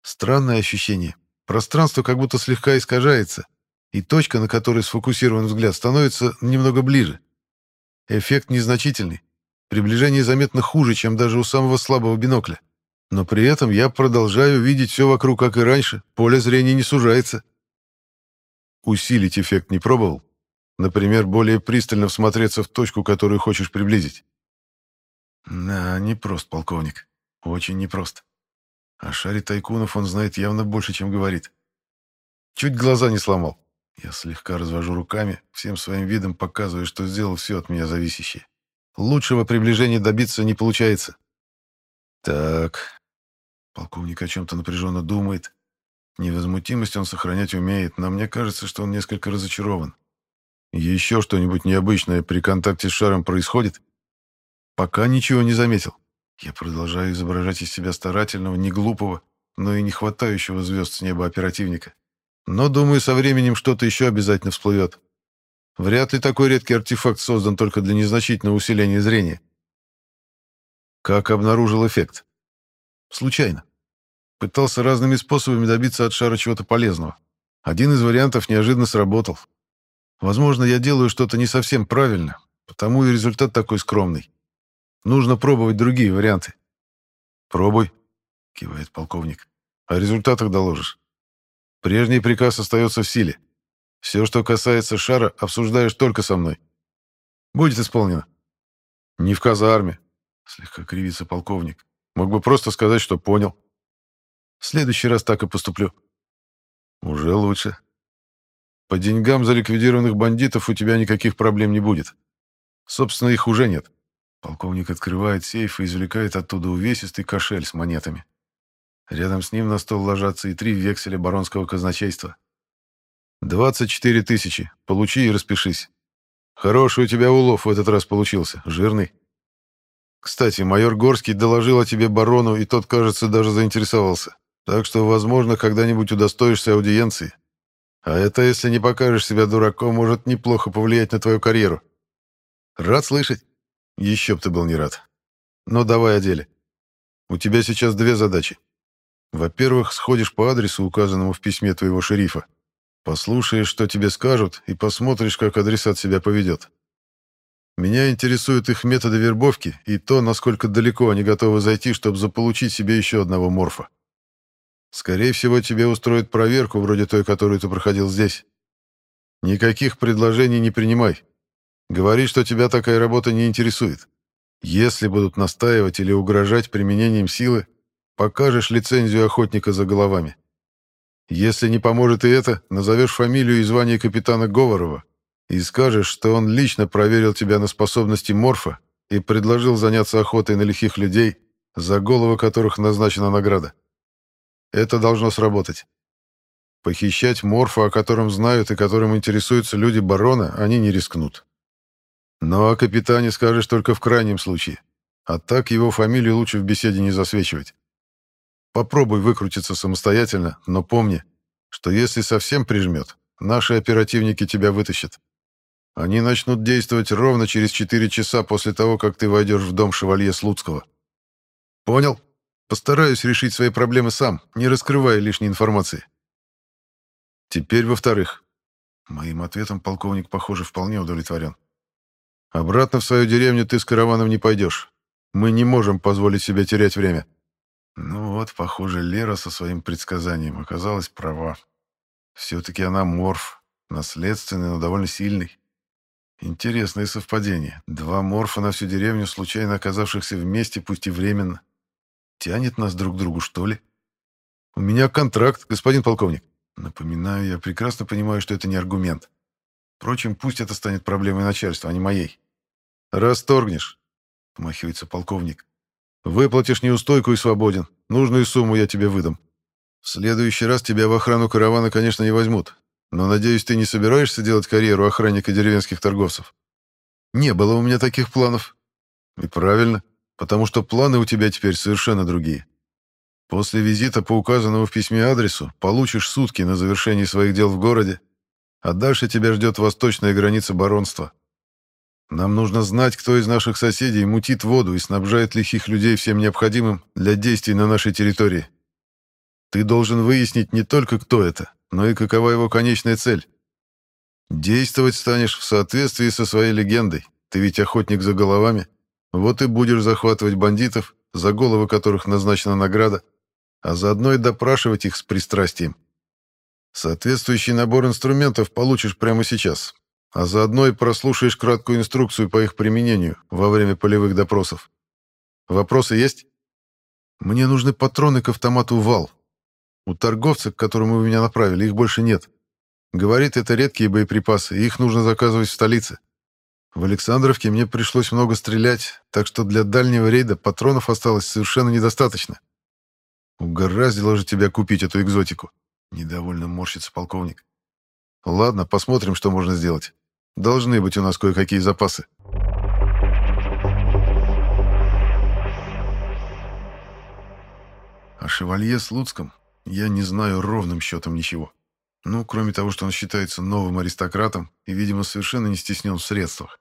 Странное ощущение. Пространство как будто слегка искажается, и точка, на которой сфокусирован взгляд, становится немного ближе. Эффект незначительный. Приближение заметно хуже, чем даже у самого слабого бинокля. Но при этом я продолжаю видеть все вокруг, как и раньше. Поле зрения не сужается. Усилить эффект не пробовал? Например, более пристально всмотреться в точку, которую хочешь приблизить? Да, непрост, полковник. Очень непрост. О шаре тайкунов он знает явно больше, чем говорит. Чуть глаза не сломал. Я слегка развожу руками, всем своим видом показывая, что сделал все от меня зависящее. Лучшего приближения добиться не получается. Так. Полковник о чем-то напряженно думает. Невозмутимость он сохранять умеет, но мне кажется, что он несколько разочарован. Еще что-нибудь необычное при контакте с шаром происходит? Пока ничего не заметил. Я продолжаю изображать из себя старательного, не глупого, но и не хватающего звезд с неба оперативника. Но, думаю, со временем что-то еще обязательно всплывет. Вряд ли такой редкий артефакт создан только для незначительного усиления зрения. Как обнаружил эффект? Случайно. Пытался разными способами добиться от шара чего-то полезного. Один из вариантов неожиданно сработал. Возможно, я делаю что-то не совсем правильно, потому и результат такой скромный. Нужно пробовать другие варианты. Пробуй, кивает полковник. О результатах доложишь. Прежний приказ остается в силе. Все, что касается шара, обсуждаешь только со мной. Будет исполнено. Не в казарме, слегка кривится полковник. Мог бы просто сказать, что понял. В следующий раз так и поступлю. Уже лучше. По деньгам за ликвидированных бандитов у тебя никаких проблем не будет. Собственно, их уже нет. Полковник открывает сейф и извлекает оттуда увесистый кошель с монетами. Рядом с ним на стол ложатся и три векселя баронского казначейства. «Двадцать четыре тысячи. Получи и распишись. Хороший у тебя улов в этот раз получился. Жирный. Кстати, майор Горский доложил о тебе барону, и тот, кажется, даже заинтересовался. Так что, возможно, когда-нибудь удостоишься аудиенции. А это, если не покажешь себя дураком, может неплохо повлиять на твою карьеру. Рад слышать?» Еще б ты был не рад. Но давай о деле. У тебя сейчас две задачи. Во-первых, сходишь по адресу, указанному в письме твоего шерифа. Послушаешь, что тебе скажут, и посмотришь, как адресат себя поведет. Меня интересуют их методы вербовки и то, насколько далеко они готовы зайти, чтобы заполучить себе еще одного морфа. Скорее всего, тебе устроят проверку, вроде той, которую ты проходил здесь. Никаких предложений не принимай. Говори, что тебя такая работа не интересует. Если будут настаивать или угрожать применением силы, покажешь лицензию охотника за головами. Если не поможет и это, назовешь фамилию и звание капитана Говорова и скажешь, что он лично проверил тебя на способности морфа и предложил заняться охотой на лихих людей, за головы которых назначена награда. Это должно сработать. Похищать морфа, о котором знают и которым интересуются люди барона, они не рискнут. Но о капитане скажешь только в крайнем случае. А так его фамилию лучше в беседе не засвечивать. Попробуй выкрутиться самостоятельно, но помни, что если совсем прижмет, наши оперативники тебя вытащат. Они начнут действовать ровно через четыре часа после того, как ты войдешь в дом шевалье Слуцкого. Понял? Постараюсь решить свои проблемы сам, не раскрывая лишней информации. Теперь, во-вторых, моим ответом полковник, похоже, вполне удовлетворен. Обратно в свою деревню ты с караваном не пойдешь. Мы не можем позволить себе терять время. Ну вот, похоже, Лера со своим предсказанием оказалась права. Все-таки она морф, наследственный, но довольно сильный. Интересное совпадение. Два морфа на всю деревню, случайно оказавшихся вместе, пусть и временно. Тянет нас друг к другу, что ли? У меня контракт, господин полковник. Напоминаю, я прекрасно понимаю, что это не аргумент. Впрочем, пусть это станет проблемой начальства, а не моей. Расторгнешь, помахивается полковник. Выплатишь неустойку и свободен. Нужную сумму я тебе выдам. В следующий раз тебя в охрану каравана, конечно, не возьмут. Но, надеюсь, ты не собираешься делать карьеру охранника деревенских торговцев? Не было у меня таких планов. И правильно, потому что планы у тебя теперь совершенно другие. После визита по указанному в письме адресу получишь сутки на завершение своих дел в городе, а дальше тебя ждет восточная граница баронства. Нам нужно знать, кто из наших соседей мутит воду и снабжает лихих людей всем необходимым для действий на нашей территории. Ты должен выяснить не только, кто это, но и какова его конечная цель. Действовать станешь в соответствии со своей легендой. Ты ведь охотник за головами. Вот и будешь захватывать бандитов, за головы которых назначена награда, а заодно и допрашивать их с пристрастием. Соответствующий набор инструментов получишь прямо сейчас, а заодно и прослушаешь краткую инструкцию по их применению во время полевых допросов. Вопросы есть? Мне нужны патроны к автомату «Вал». У торговца, к которому вы меня направили, их больше нет. Говорит, это редкие боеприпасы, и их нужно заказывать в столице. В Александровке мне пришлось много стрелять, так что для дальнего рейда патронов осталось совершенно недостаточно. Угораздило же тебя купить эту экзотику. Недовольно морщится полковник. Ладно, посмотрим, что можно сделать. Должны быть у нас кое-какие запасы. О шевалье Слуцком я не знаю ровным счетом ничего. Ну, кроме того, что он считается новым аристократом и, видимо, совершенно не стеснен в средствах.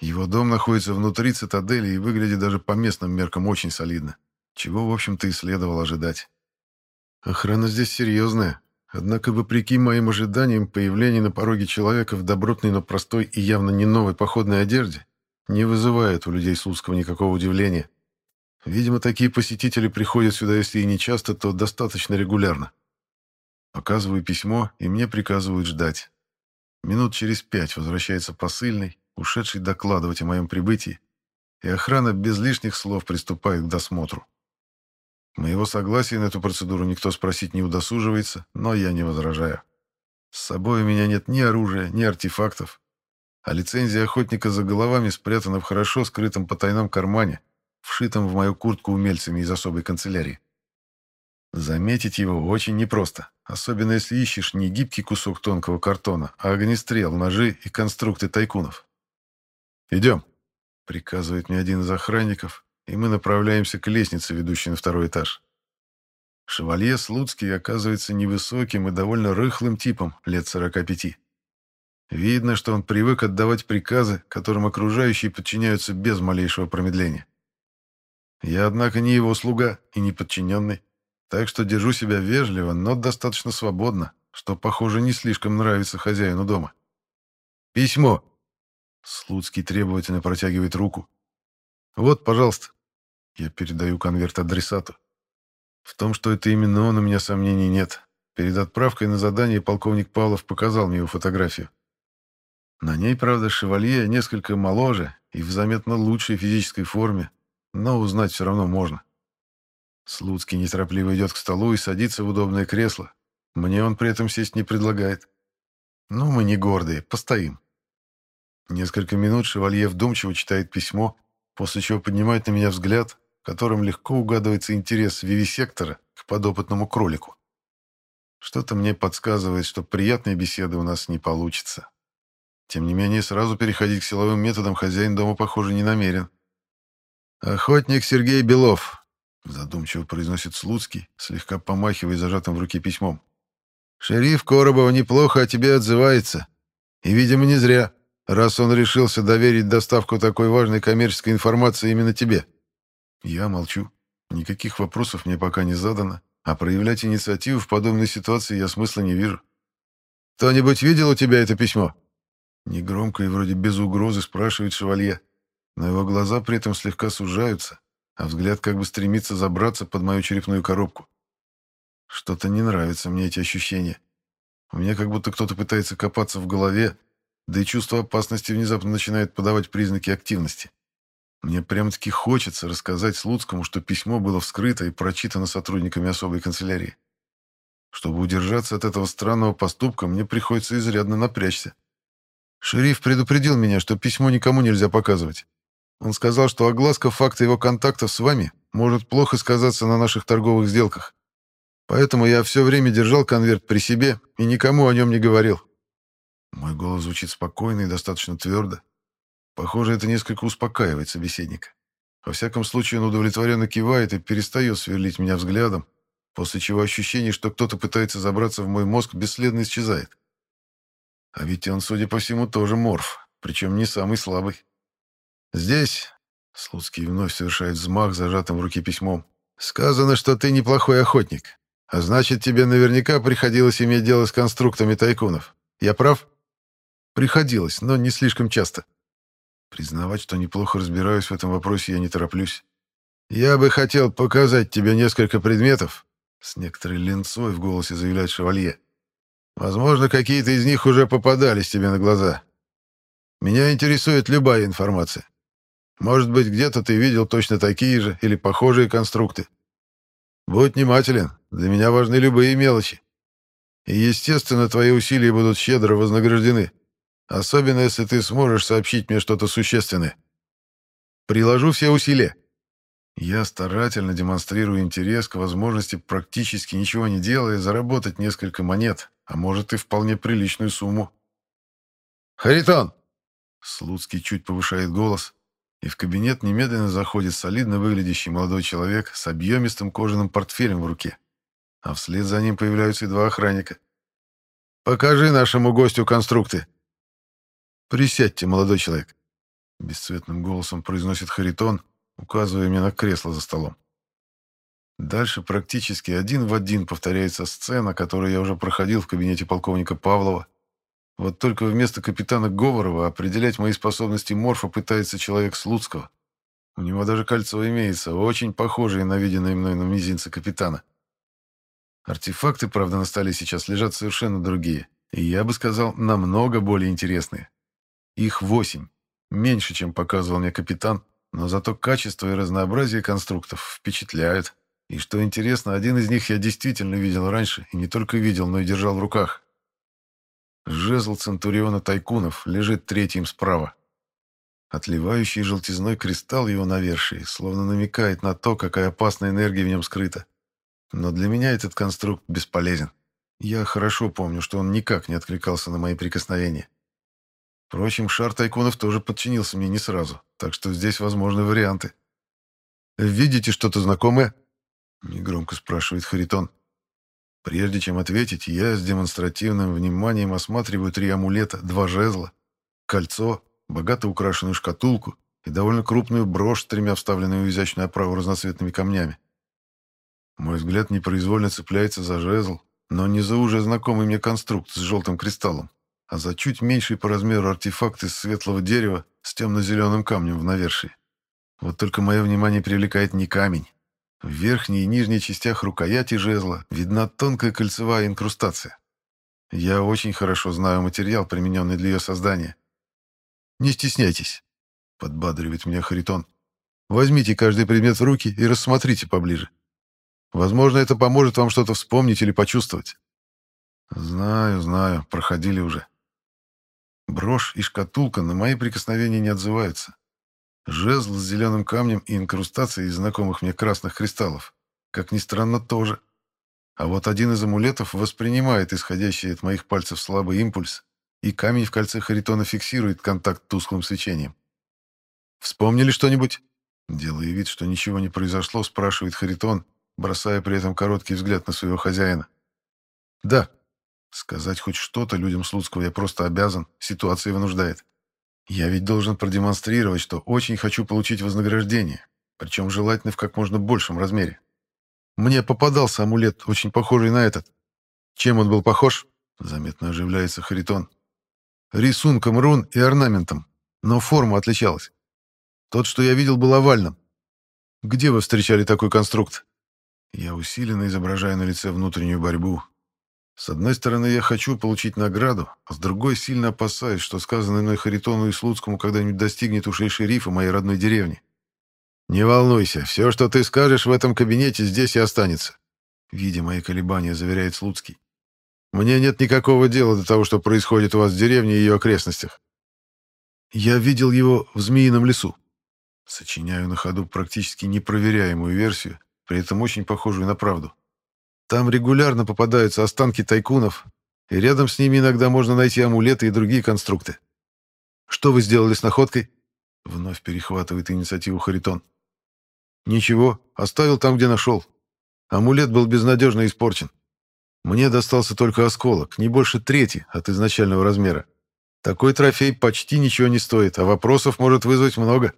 Его дом находится внутри цитадели и выглядит даже по местным меркам очень солидно. Чего, в общем-то, и следовало ожидать. Охрана здесь серьезная. Однако, вопреки моим ожиданиям, появление на пороге человека в добротной, но простой и явно не новой походной одежде не вызывает у людей Слуцкого никакого удивления. Видимо, такие посетители приходят сюда, если и не часто, то достаточно регулярно. Показываю письмо, и мне приказывают ждать. Минут через пять возвращается посыльный, ушедший докладывать о моем прибытии, и охрана без лишних слов приступает к досмотру. Моего согласия на эту процедуру никто спросить не удосуживается, но я не возражаю. С собой у меня нет ни оружия, ни артефактов, а лицензия охотника за головами спрятана в хорошо скрытом потайном кармане, вшитом в мою куртку умельцами из особой канцелярии. Заметить его очень непросто, особенно если ищешь не гибкий кусок тонкого картона, а огнестрел, ножи и конструкты тайкунов. «Идем», — приказывает мне один из охранников, и мы направляемся к лестнице, ведущей на второй этаж. Шевалье Слуцкий оказывается невысоким и довольно рыхлым типом, лет 45. Видно, что он привык отдавать приказы, которым окружающие подчиняются без малейшего промедления. Я, однако, не его слуга и не подчиненный, так что держу себя вежливо, но достаточно свободно, что, похоже, не слишком нравится хозяину дома. «Письмо!» Слуцкий требовательно протягивает руку. «Вот, пожалуйста». Я передаю конверт адресату. В том, что это именно он, у меня сомнений нет. Перед отправкой на задание полковник Павлов показал мне его фотографию. На ней, правда, шевалье несколько моложе и в заметно лучшей физической форме, но узнать все равно можно. Слуцкий неторопливо идет к столу и садится в удобное кресло. Мне он при этом сесть не предлагает. Ну, мы не гордые, постоим. Несколько минут шевалье вдумчиво читает письмо, после чего поднимает на меня взгляд, в котором легко угадывается интерес вивисектора к подопытному кролику. Что-то мне подсказывает, что приятной беседы у нас не получится. Тем не менее, сразу переходить к силовым методам хозяин дома, похоже, не намерен. «Охотник Сергей Белов», — задумчиво произносит Слуцкий, слегка помахивая зажатым в руке письмом. «Шериф Коробова неплохо о тебе отзывается. И, видимо, не зря, раз он решился доверить доставку такой важной коммерческой информации именно тебе». Я молчу. Никаких вопросов мне пока не задано, а проявлять инициативу в подобной ситуации я смысла не вижу. «Кто-нибудь видел у тебя это письмо?» Негромко и вроде без угрозы спрашивает шевалье, но его глаза при этом слегка сужаются, а взгляд как бы стремится забраться под мою черепную коробку. Что-то не нравится мне эти ощущения. У меня как будто кто-то пытается копаться в голове, да и чувство опасности внезапно начинает подавать признаки активности. Мне прямо-таки хочется рассказать Слуцкому, что письмо было вскрыто и прочитано сотрудниками особой канцелярии. Чтобы удержаться от этого странного поступка, мне приходится изрядно напрячься. Шериф предупредил меня, что письмо никому нельзя показывать. Он сказал, что огласка факта его контактов с вами может плохо сказаться на наших торговых сделках. Поэтому я все время держал конверт при себе и никому о нем не говорил. Мой голос звучит спокойно и достаточно твердо. Похоже, это несколько успокаивает собеседника. Во всяком случае, он удовлетворенно кивает и перестает сверлить меня взглядом, после чего ощущение, что кто-то пытается забраться в мой мозг, бесследно исчезает. А ведь он, судя по всему, тоже морф, причем не самый слабый. Здесь, Слуцкий вновь совершает взмах зажатым в руке письмом, сказано, что ты неплохой охотник, а значит, тебе наверняка приходилось иметь дело с конструктами тайкунов. Я прав? Приходилось, но не слишком часто. Признавать, что неплохо разбираюсь в этом вопросе, я не тороплюсь. «Я бы хотел показать тебе несколько предметов», — с некоторой ленцой в голосе заявляет шевалье. «Возможно, какие-то из них уже попадались тебе на глаза. Меня интересует любая информация. Может быть, где-то ты видел точно такие же или похожие конструкты. Будь внимателен, для меня важны любые мелочи. И, естественно, твои усилия будут щедро вознаграждены. Особенно, если ты сможешь сообщить мне что-то существенное. Приложу все усилия. Я старательно демонстрирую интерес к возможности практически ничего не делая заработать несколько монет, а может и вполне приличную сумму. «Харитон!» Слуцкий чуть повышает голос, и в кабинет немедленно заходит солидно выглядящий молодой человек с объемистым кожаным портфелем в руке, а вслед за ним появляются и два охранника. «Покажи нашему гостю конструкты!» «Присядьте, молодой человек», — бесцветным голосом произносит Харитон, указывая мне на кресло за столом. Дальше практически один в один повторяется сцена, которую я уже проходил в кабинете полковника Павлова. Вот только вместо капитана Говорова определять мои способности морфа пытается человек Слуцкого. У него даже кольцо имеется, очень похожее на виденное мной на мизинце капитана. Артефакты, правда, на столе сейчас лежат совершенно другие, и я бы сказал, намного более интересные. Их восемь. Меньше, чем показывал мне капитан, но зато качество и разнообразие конструктов впечатляют. И что интересно, один из них я действительно видел раньше, и не только видел, но и держал в руках. Жезл Центуриона Тайкунов лежит третьим справа. Отливающий желтизной кристалл его навершии словно намекает на то, какая опасная энергия в нем скрыта. Но для меня этот конструкт бесполезен. Я хорошо помню, что он никак не откликался на мои прикосновения. Впрочем, шар тайкунов тоже подчинился мне не сразу, так что здесь возможны варианты. «Видите что-то знакомое?» — негромко спрашивает Харитон. Прежде чем ответить, я с демонстративным вниманием осматриваю три амулета, два жезла, кольцо, богато украшенную шкатулку и довольно крупную брошь с тремя вставленными в изящную оправу разноцветными камнями. Мой взгляд непроизвольно цепляется за жезл, но не за уже знакомый мне конструкт с желтым кристаллом, а за чуть меньший по размеру артефакт из светлого дерева с темно-зеленым камнем в навершии. Вот только мое внимание привлекает не камень. В верхней и нижней частях рукояти жезла видна тонкая кольцевая инкрустация. Я очень хорошо знаю материал, примененный для ее создания. «Не стесняйтесь», — подбадривает меня Харитон. «Возьмите каждый предмет в руки и рассмотрите поближе. Возможно, это поможет вам что-то вспомнить или почувствовать». «Знаю, знаю, проходили уже». Брошь и шкатулка на мои прикосновения не отзываются. Жезл с зеленым камнем и инкрустацией из знакомых мне красных кристаллов. Как ни странно, тоже. А вот один из амулетов воспринимает исходящий от моих пальцев слабый импульс, и камень в кольце Харитона фиксирует контакт тусклым свечением. «Вспомнили что-нибудь?» Делая вид, что ничего не произошло, спрашивает Харитон, бросая при этом короткий взгляд на своего хозяина. «Да». Сказать хоть что-то людям Слуцкого я просто обязан, ситуация вынуждает. Я ведь должен продемонстрировать, что очень хочу получить вознаграждение, причем желательно в как можно большем размере. Мне попадался амулет, очень похожий на этот. Чем он был похож? Заметно оживляется Харитон. Рисунком рун и орнаментом, но форма отличалась. Тот, что я видел, был овальным. Где вы встречали такой конструкт? Я усиленно изображаю на лице внутреннюю борьбу, с одной стороны, я хочу получить награду, а с другой сильно опасаюсь, что сказанное мной Харитону и Слуцкому когда-нибудь достигнет ушей шерифа моей родной деревни. «Не волнуйся, все, что ты скажешь в этом кабинете, здесь и останется», — видя мои колебания, заверяет Слуцкий. «Мне нет никакого дела до того, что происходит у вас в деревне и ее окрестностях». «Я видел его в Змеином лесу». Сочиняю на ходу практически непроверяемую версию, при этом очень похожую на правду. Там регулярно попадаются останки тайкунов, и рядом с ними иногда можно найти амулеты и другие конструкты. Что вы сделали с находкой? Вновь перехватывает инициативу Харитон. Ничего, оставил там, где нашел. Амулет был безнадежно испорчен. Мне достался только осколок, не больше трети от изначального размера. Такой трофей почти ничего не стоит, а вопросов может вызвать много.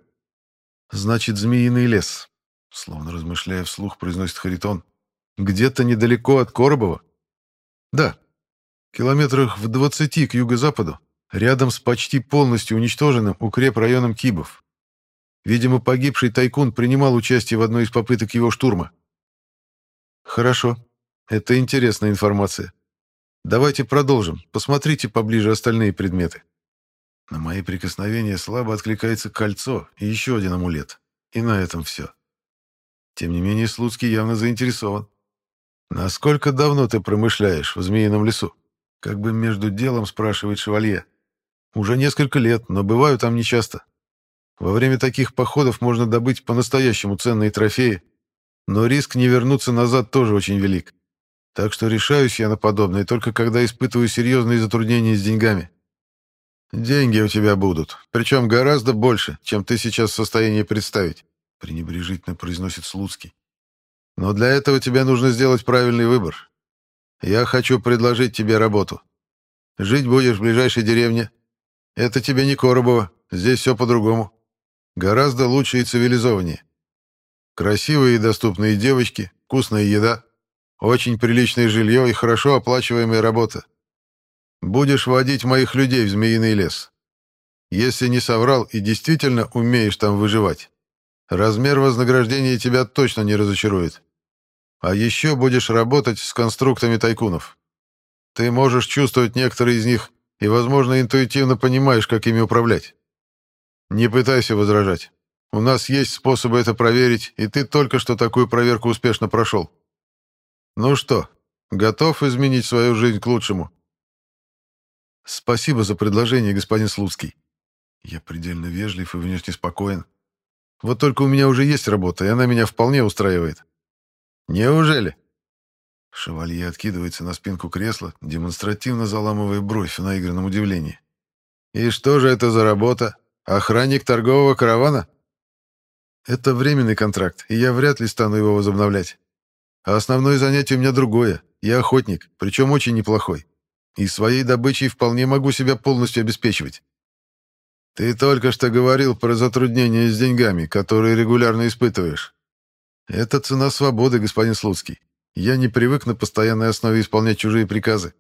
Значит, змеиный лес. Словно размышляя вслух, произносит Харитон. Где-то недалеко от Коробова? Да. Километрах в двадцати к юго-западу, рядом с почти полностью уничтоженным укрепрайоном Кибов. Видимо, погибший тайкун принимал участие в одной из попыток его штурма. Хорошо. Это интересная информация. Давайте продолжим. Посмотрите поближе остальные предметы. На мои прикосновения слабо откликается кольцо и еще один амулет. И на этом все. Тем не менее, Слуцкий явно заинтересован. «Насколько давно ты промышляешь в Змеином лесу?» Как бы между делом спрашивает шевалье. «Уже несколько лет, но бываю там нечасто. Во время таких походов можно добыть по-настоящему ценные трофеи, но риск не вернуться назад тоже очень велик. Так что решаюсь я на подобное только когда испытываю серьезные затруднения с деньгами. Деньги у тебя будут, причем гораздо больше, чем ты сейчас в состоянии представить», пренебрежительно произносит Слуцкий. Но для этого тебе нужно сделать правильный выбор. Я хочу предложить тебе работу. Жить будешь в ближайшей деревне. Это тебе не Коробово, здесь все по-другому. Гораздо лучше и цивилизованнее. Красивые и доступные девочки, вкусная еда, очень приличное жилье и хорошо оплачиваемая работа. Будешь водить моих людей в Змеиный лес. Если не соврал и действительно умеешь там выживать, размер вознаграждения тебя точно не разочарует. А еще будешь работать с конструктами тайкунов. Ты можешь чувствовать некоторые из них и, возможно, интуитивно понимаешь, как ими управлять. Не пытайся возражать. У нас есть способы это проверить, и ты только что такую проверку успешно прошел. Ну что, готов изменить свою жизнь к лучшему? Спасибо за предложение, господин Слуцкий. Я предельно вежлив и внешне спокоен. Вот только у меня уже есть работа, и она меня вполне устраивает. «Неужели?» Шевалье откидывается на спинку кресла, демонстративно заламывая бровь в наигранном удивлении. «И что же это за работа? Охранник торгового каравана?» «Это временный контракт, и я вряд ли стану его возобновлять. А основное занятие у меня другое. Я охотник, причем очень неплохой. И своей добычей вполне могу себя полностью обеспечивать». «Ты только что говорил про затруднения с деньгами, которые регулярно испытываешь. Это цена свободы, господин Слуцкий. Я не привык на постоянной основе исполнять чужие приказы.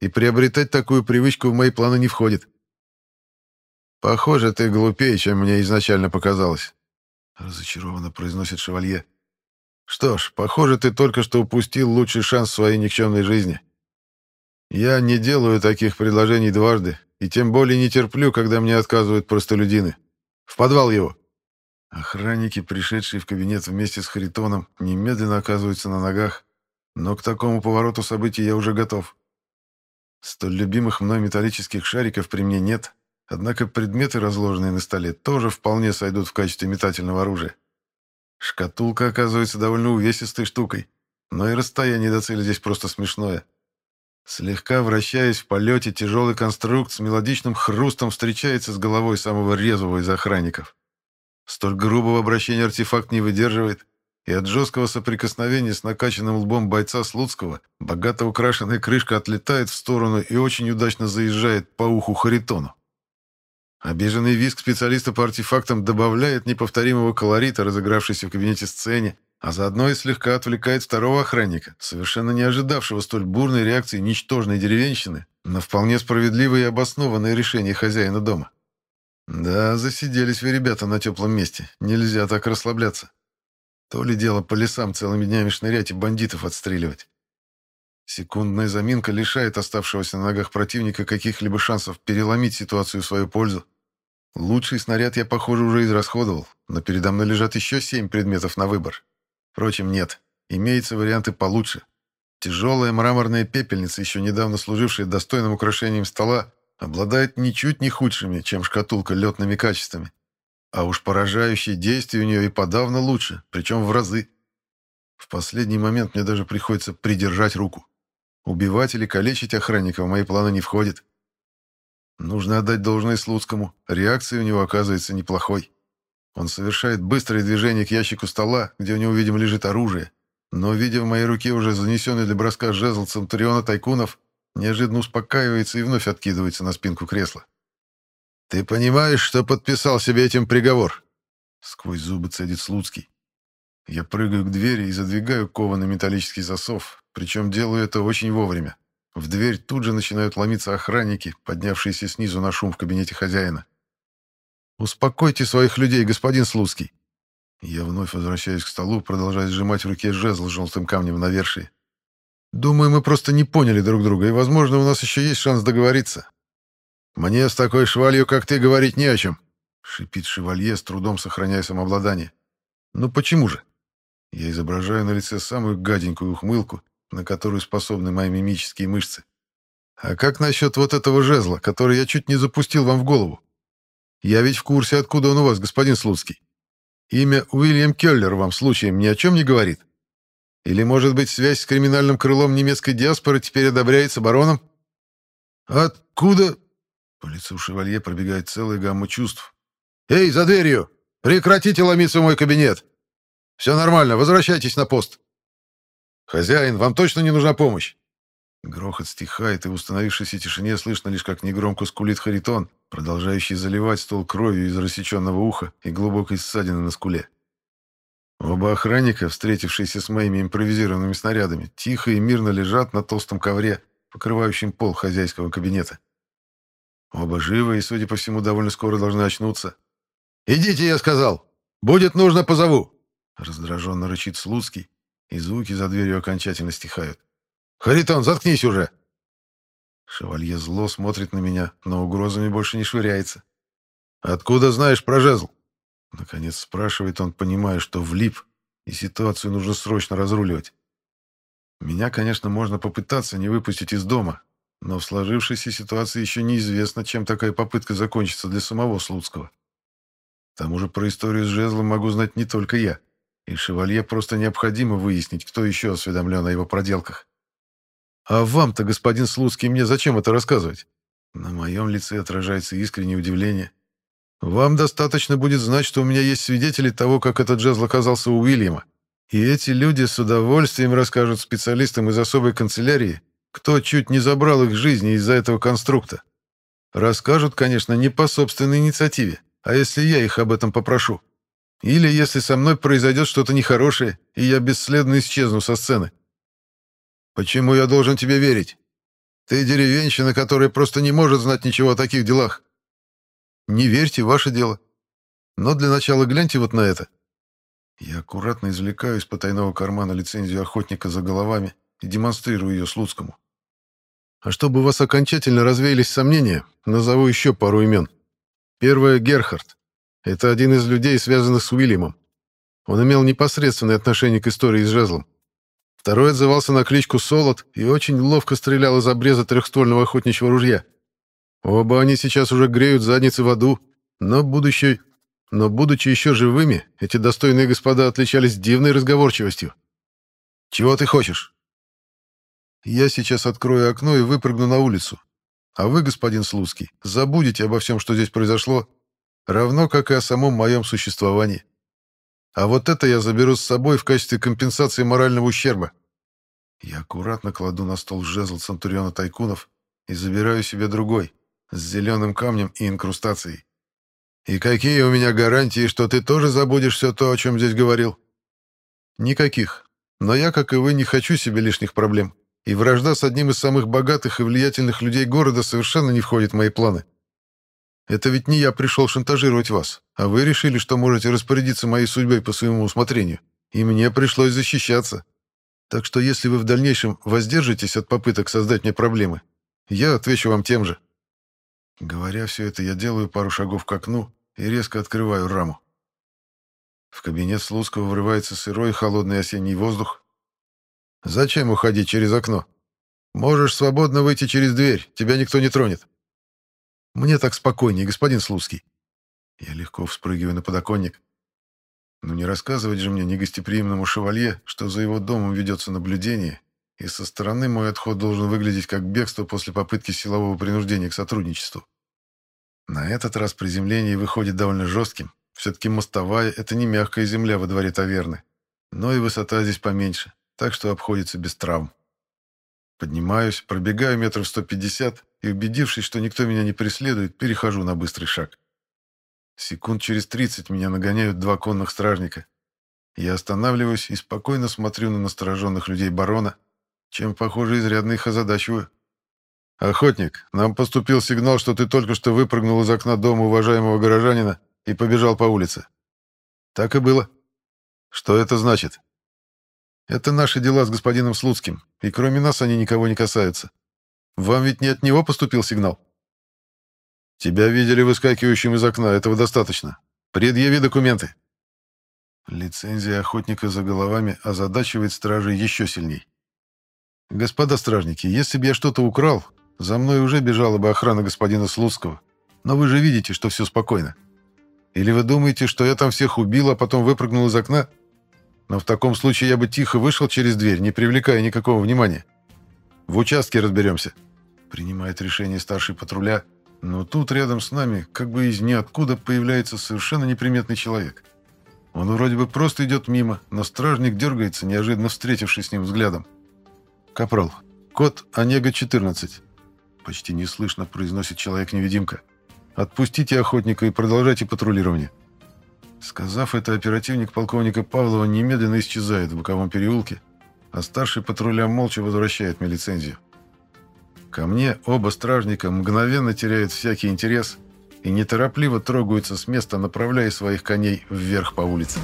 и приобретать такую привычку в мои планы не входит. Похоже, ты глупее, чем мне изначально показалось, разочарованно произносит шевалье. Что ж, похоже, ты только что упустил лучший шанс в своей никчемной жизни. Я не делаю таких предложений дважды, и тем более не терплю, когда мне отказывают простолюдины. В подвал его. Охранники, пришедшие в кабинет вместе с Харитоном, немедленно оказываются на ногах, но к такому повороту событий я уже готов. Столь любимых мной металлических шариков при мне нет, однако предметы, разложенные на столе, тоже вполне сойдут в качестве метательного оружия. Шкатулка оказывается довольно увесистой штукой, но и расстояние до цели здесь просто смешное. Слегка вращаясь в полете, тяжелый конструкт с мелодичным хрустом встречается с головой самого резвого из охранников. Столь грубого обращения артефакт не выдерживает, и от жесткого соприкосновения с накачанным лбом бойца Слуцкого богато украшенная крышка отлетает в сторону и очень удачно заезжает по уху Харитону. Обиженный визг специалиста по артефактам добавляет неповторимого колорита, разыгравшейся в кабинете сцене, а заодно и слегка отвлекает второго охранника, совершенно не ожидавшего столь бурной реакции ничтожной деревенщины на вполне справедливое и обоснованное решение хозяина дома. Да, засиделись вы, ребята, на теплом месте. Нельзя так расслабляться. То ли дело по лесам целыми днями шнырять и бандитов отстреливать. Секундная заминка лишает оставшегося на ногах противника каких-либо шансов переломить ситуацию в свою пользу. Лучший снаряд я, похоже, уже израсходовал, но передо мной лежат еще семь предметов на выбор. Впрочем, нет. Имеются варианты получше. Тяжелая мраморная пепельница, еще недавно служившая достойным украшением стола, обладает ничуть не худшими, чем шкатулка летными качествами. А уж поражающие действия у нее и подавно лучше, причем в разы. В последний момент мне даже приходится придержать руку. Убивать или калечить охранника в мои планы не входит. Нужно отдать должное Слуцкому. Реакция у него оказывается неплохой. Он совершает быстрое движение к ящику стола, где у него, видимо, лежит оружие. Но, видя в моей руке уже занесенный для броска жезл Центуриона Тайкунов, неожиданно успокаивается и вновь откидывается на спинку кресла. «Ты понимаешь, что подписал себе этим приговор?» Сквозь зубы цедит Слуцкий. Я прыгаю к двери и задвигаю кованый металлический засов, причем делаю это очень вовремя. В дверь тут же начинают ломиться охранники, поднявшиеся снизу на шум в кабинете хозяина. «Успокойте своих людей, господин Слуцкий!» Я вновь возвращаюсь к столу, продолжая сжимать в руке жезл с желтым камнем на вершии. «Думаю, мы просто не поняли друг друга, и, возможно, у нас еще есть шанс договориться». «Мне с такой швалью, как ты, говорить не о чем», — шипит шевалье, с трудом сохраняя самообладание. «Ну почему же?» Я изображаю на лице самую гаденькую ухмылку, на которую способны мои мимические мышцы. «А как насчет вот этого жезла, который я чуть не запустил вам в голову? Я ведь в курсе, откуда он у вас, господин Слуцкий. Имя Уильям Келлер вам случаем ни о чем не говорит? Или, может быть, связь с криминальным крылом немецкой диаспоры теперь одобряется бароном? Откуда? По лицу шевалье пробегает целая гамма чувств. «Эй, за дверью! Прекратите ломиться в мой кабинет! Все нормально, возвращайтесь на пост!» «Хозяин, вам точно не нужна помощь?» Грохот стихает, и в установившейся тишине слышно лишь, как негромко скулит Харитон, продолжающий заливать стол кровью из рассеченного уха и глубокой ссадины на скуле. Оба охранника, встретившиеся с моими импровизированными снарядами, тихо и мирно лежат на толстом ковре, покрывающем пол хозяйского кабинета. Оба живы и, судя по всему, довольно скоро должны очнуться. «Идите, я сказал! Будет нужно, позову!» Раздраженно рычит Слуцкий, и звуки за дверью окончательно стихают. «Харитон, заткнись уже!» Шевалье зло смотрит на меня, но угрозами больше не швыряется. «Откуда знаешь про жезл?» Наконец спрашивает он, понимая, что влип, и ситуацию нужно срочно разруливать. Меня, конечно, можно попытаться не выпустить из дома, но в сложившейся ситуации еще неизвестно, чем такая попытка закончится для самого Слуцкого. К тому же про историю с жезлом могу знать не только я, и Шевалье просто необходимо выяснить, кто еще осведомлен о его проделках. «А вам-то, господин Слуцкий, мне зачем это рассказывать?» На моем лице отражается искреннее удивление. «Вам достаточно будет знать, что у меня есть свидетели того, как этот жезл оказался у Уильяма. И эти люди с удовольствием расскажут специалистам из особой канцелярии, кто чуть не забрал их жизни из-за этого конструкта. Расскажут, конечно, не по собственной инициативе, а если я их об этом попрошу. Или если со мной произойдет что-то нехорошее, и я бесследно исчезну со сцены. Почему я должен тебе верить? Ты деревенщина, которая просто не может знать ничего о таких делах. Не верьте, ваше дело. Но для начала гляньте вот на это. Я аккуратно извлекаю из потайного кармана лицензию охотника за головами и демонстрирую ее Слуцкому. А чтобы у вас окончательно развеялись сомнения, назову еще пару имен. Первое — Герхард. Это один из людей, связанных с Уильямом. Он имел непосредственное отношение к истории с жезлом. Второй отзывался на кличку Солод и очень ловко стрелял из обреза трехствольного охотничьего ружья. Оба они сейчас уже греют задницы в аду, но, будучи, но будучи еще живыми, эти достойные господа отличались дивной разговорчивостью. «Чего ты хочешь?» «Я сейчас открою окно и выпрыгну на улицу. А вы, господин Слуцкий, забудете обо всем, что здесь произошло, равно как и о самом моем существовании. А вот это я заберу с собой в качестве компенсации морального ущерба. Я аккуратно кладу на стол жезл Центуриона Тайкунов и забираю себе другой, с зеленым камнем и инкрустацией. И какие у меня гарантии, что ты тоже забудешь все то, о чем здесь говорил? Никаких. Но я, как и вы, не хочу себе лишних проблем. И вражда с одним из самых богатых и влиятельных людей города совершенно не входит в мои планы. Это ведь не я пришел шантажировать вас, а вы решили, что можете распорядиться моей судьбой по своему усмотрению, и мне пришлось защищаться. Так что если вы в дальнейшем воздержитесь от попыток создать мне проблемы, я отвечу вам тем же». Говоря все это, я делаю пару шагов к окну и резко открываю раму. В кабинет Слуцкого врывается сырой холодный осенний воздух. «Зачем уходить через окно? Можешь свободно выйти через дверь, тебя никто не тронет». Мне так спокойнее, господин Слуцкий. Я легко вспрыгиваю на подоконник. Но не рассказывать же мне негостеприимному шевалье, что за его домом ведется наблюдение, и со стороны мой отход должен выглядеть как бегство после попытки силового принуждения к сотрудничеству. На этот раз приземление выходит довольно жестким. Все-таки мостовая — это не мягкая земля во дворе таверны. Но и высота здесь поменьше, так что обходится без травм. Поднимаюсь, пробегаю метров 150 и, убедившись, что никто меня не преследует, перехожу на быстрый шаг. Секунд через 30 меня нагоняют два конных стражника. Я останавливаюсь и спокойно смотрю на настороженных людей барона, чем, похоже, изрядно их озадачиваю. «Охотник, нам поступил сигнал, что ты только что выпрыгнул из окна дома уважаемого горожанина и побежал по улице». «Так и было». «Что это значит?» «Это наши дела с господином Слуцким, и кроме нас они никого не касаются. Вам ведь не от него поступил сигнал? Тебя видели выскакивающим из окна, этого достаточно. Предъяви документы. Лицензия охотника за головами озадачивает стражей еще сильней. Господа стражники, если бы я что-то украл, за мной уже бежала бы охрана господина Слуцкого. Но вы же видите, что все спокойно. Или вы думаете, что я там всех убил, а потом выпрыгнул из окна? Но в таком случае я бы тихо вышел через дверь, не привлекая никакого внимания. В участке разберемся. Принимает решение старший патруля, но тут рядом с нами, как бы из ниоткуда, появляется совершенно неприметный человек. Он вроде бы просто идет мимо, но стражник дергается, неожиданно встретившись с ним взглядом. «Капрал, код Онега-14», — почти неслышно произносит человек-невидимка. «Отпустите охотника и продолжайте патрулирование». Сказав это, оперативник полковника Павлова немедленно исчезает в боковом переулке, а старший патруля молча возвращает мне лицензию. Ко мне оба стражника мгновенно теряют всякий интерес и неторопливо трогаются с места, направляя своих коней вверх по улице.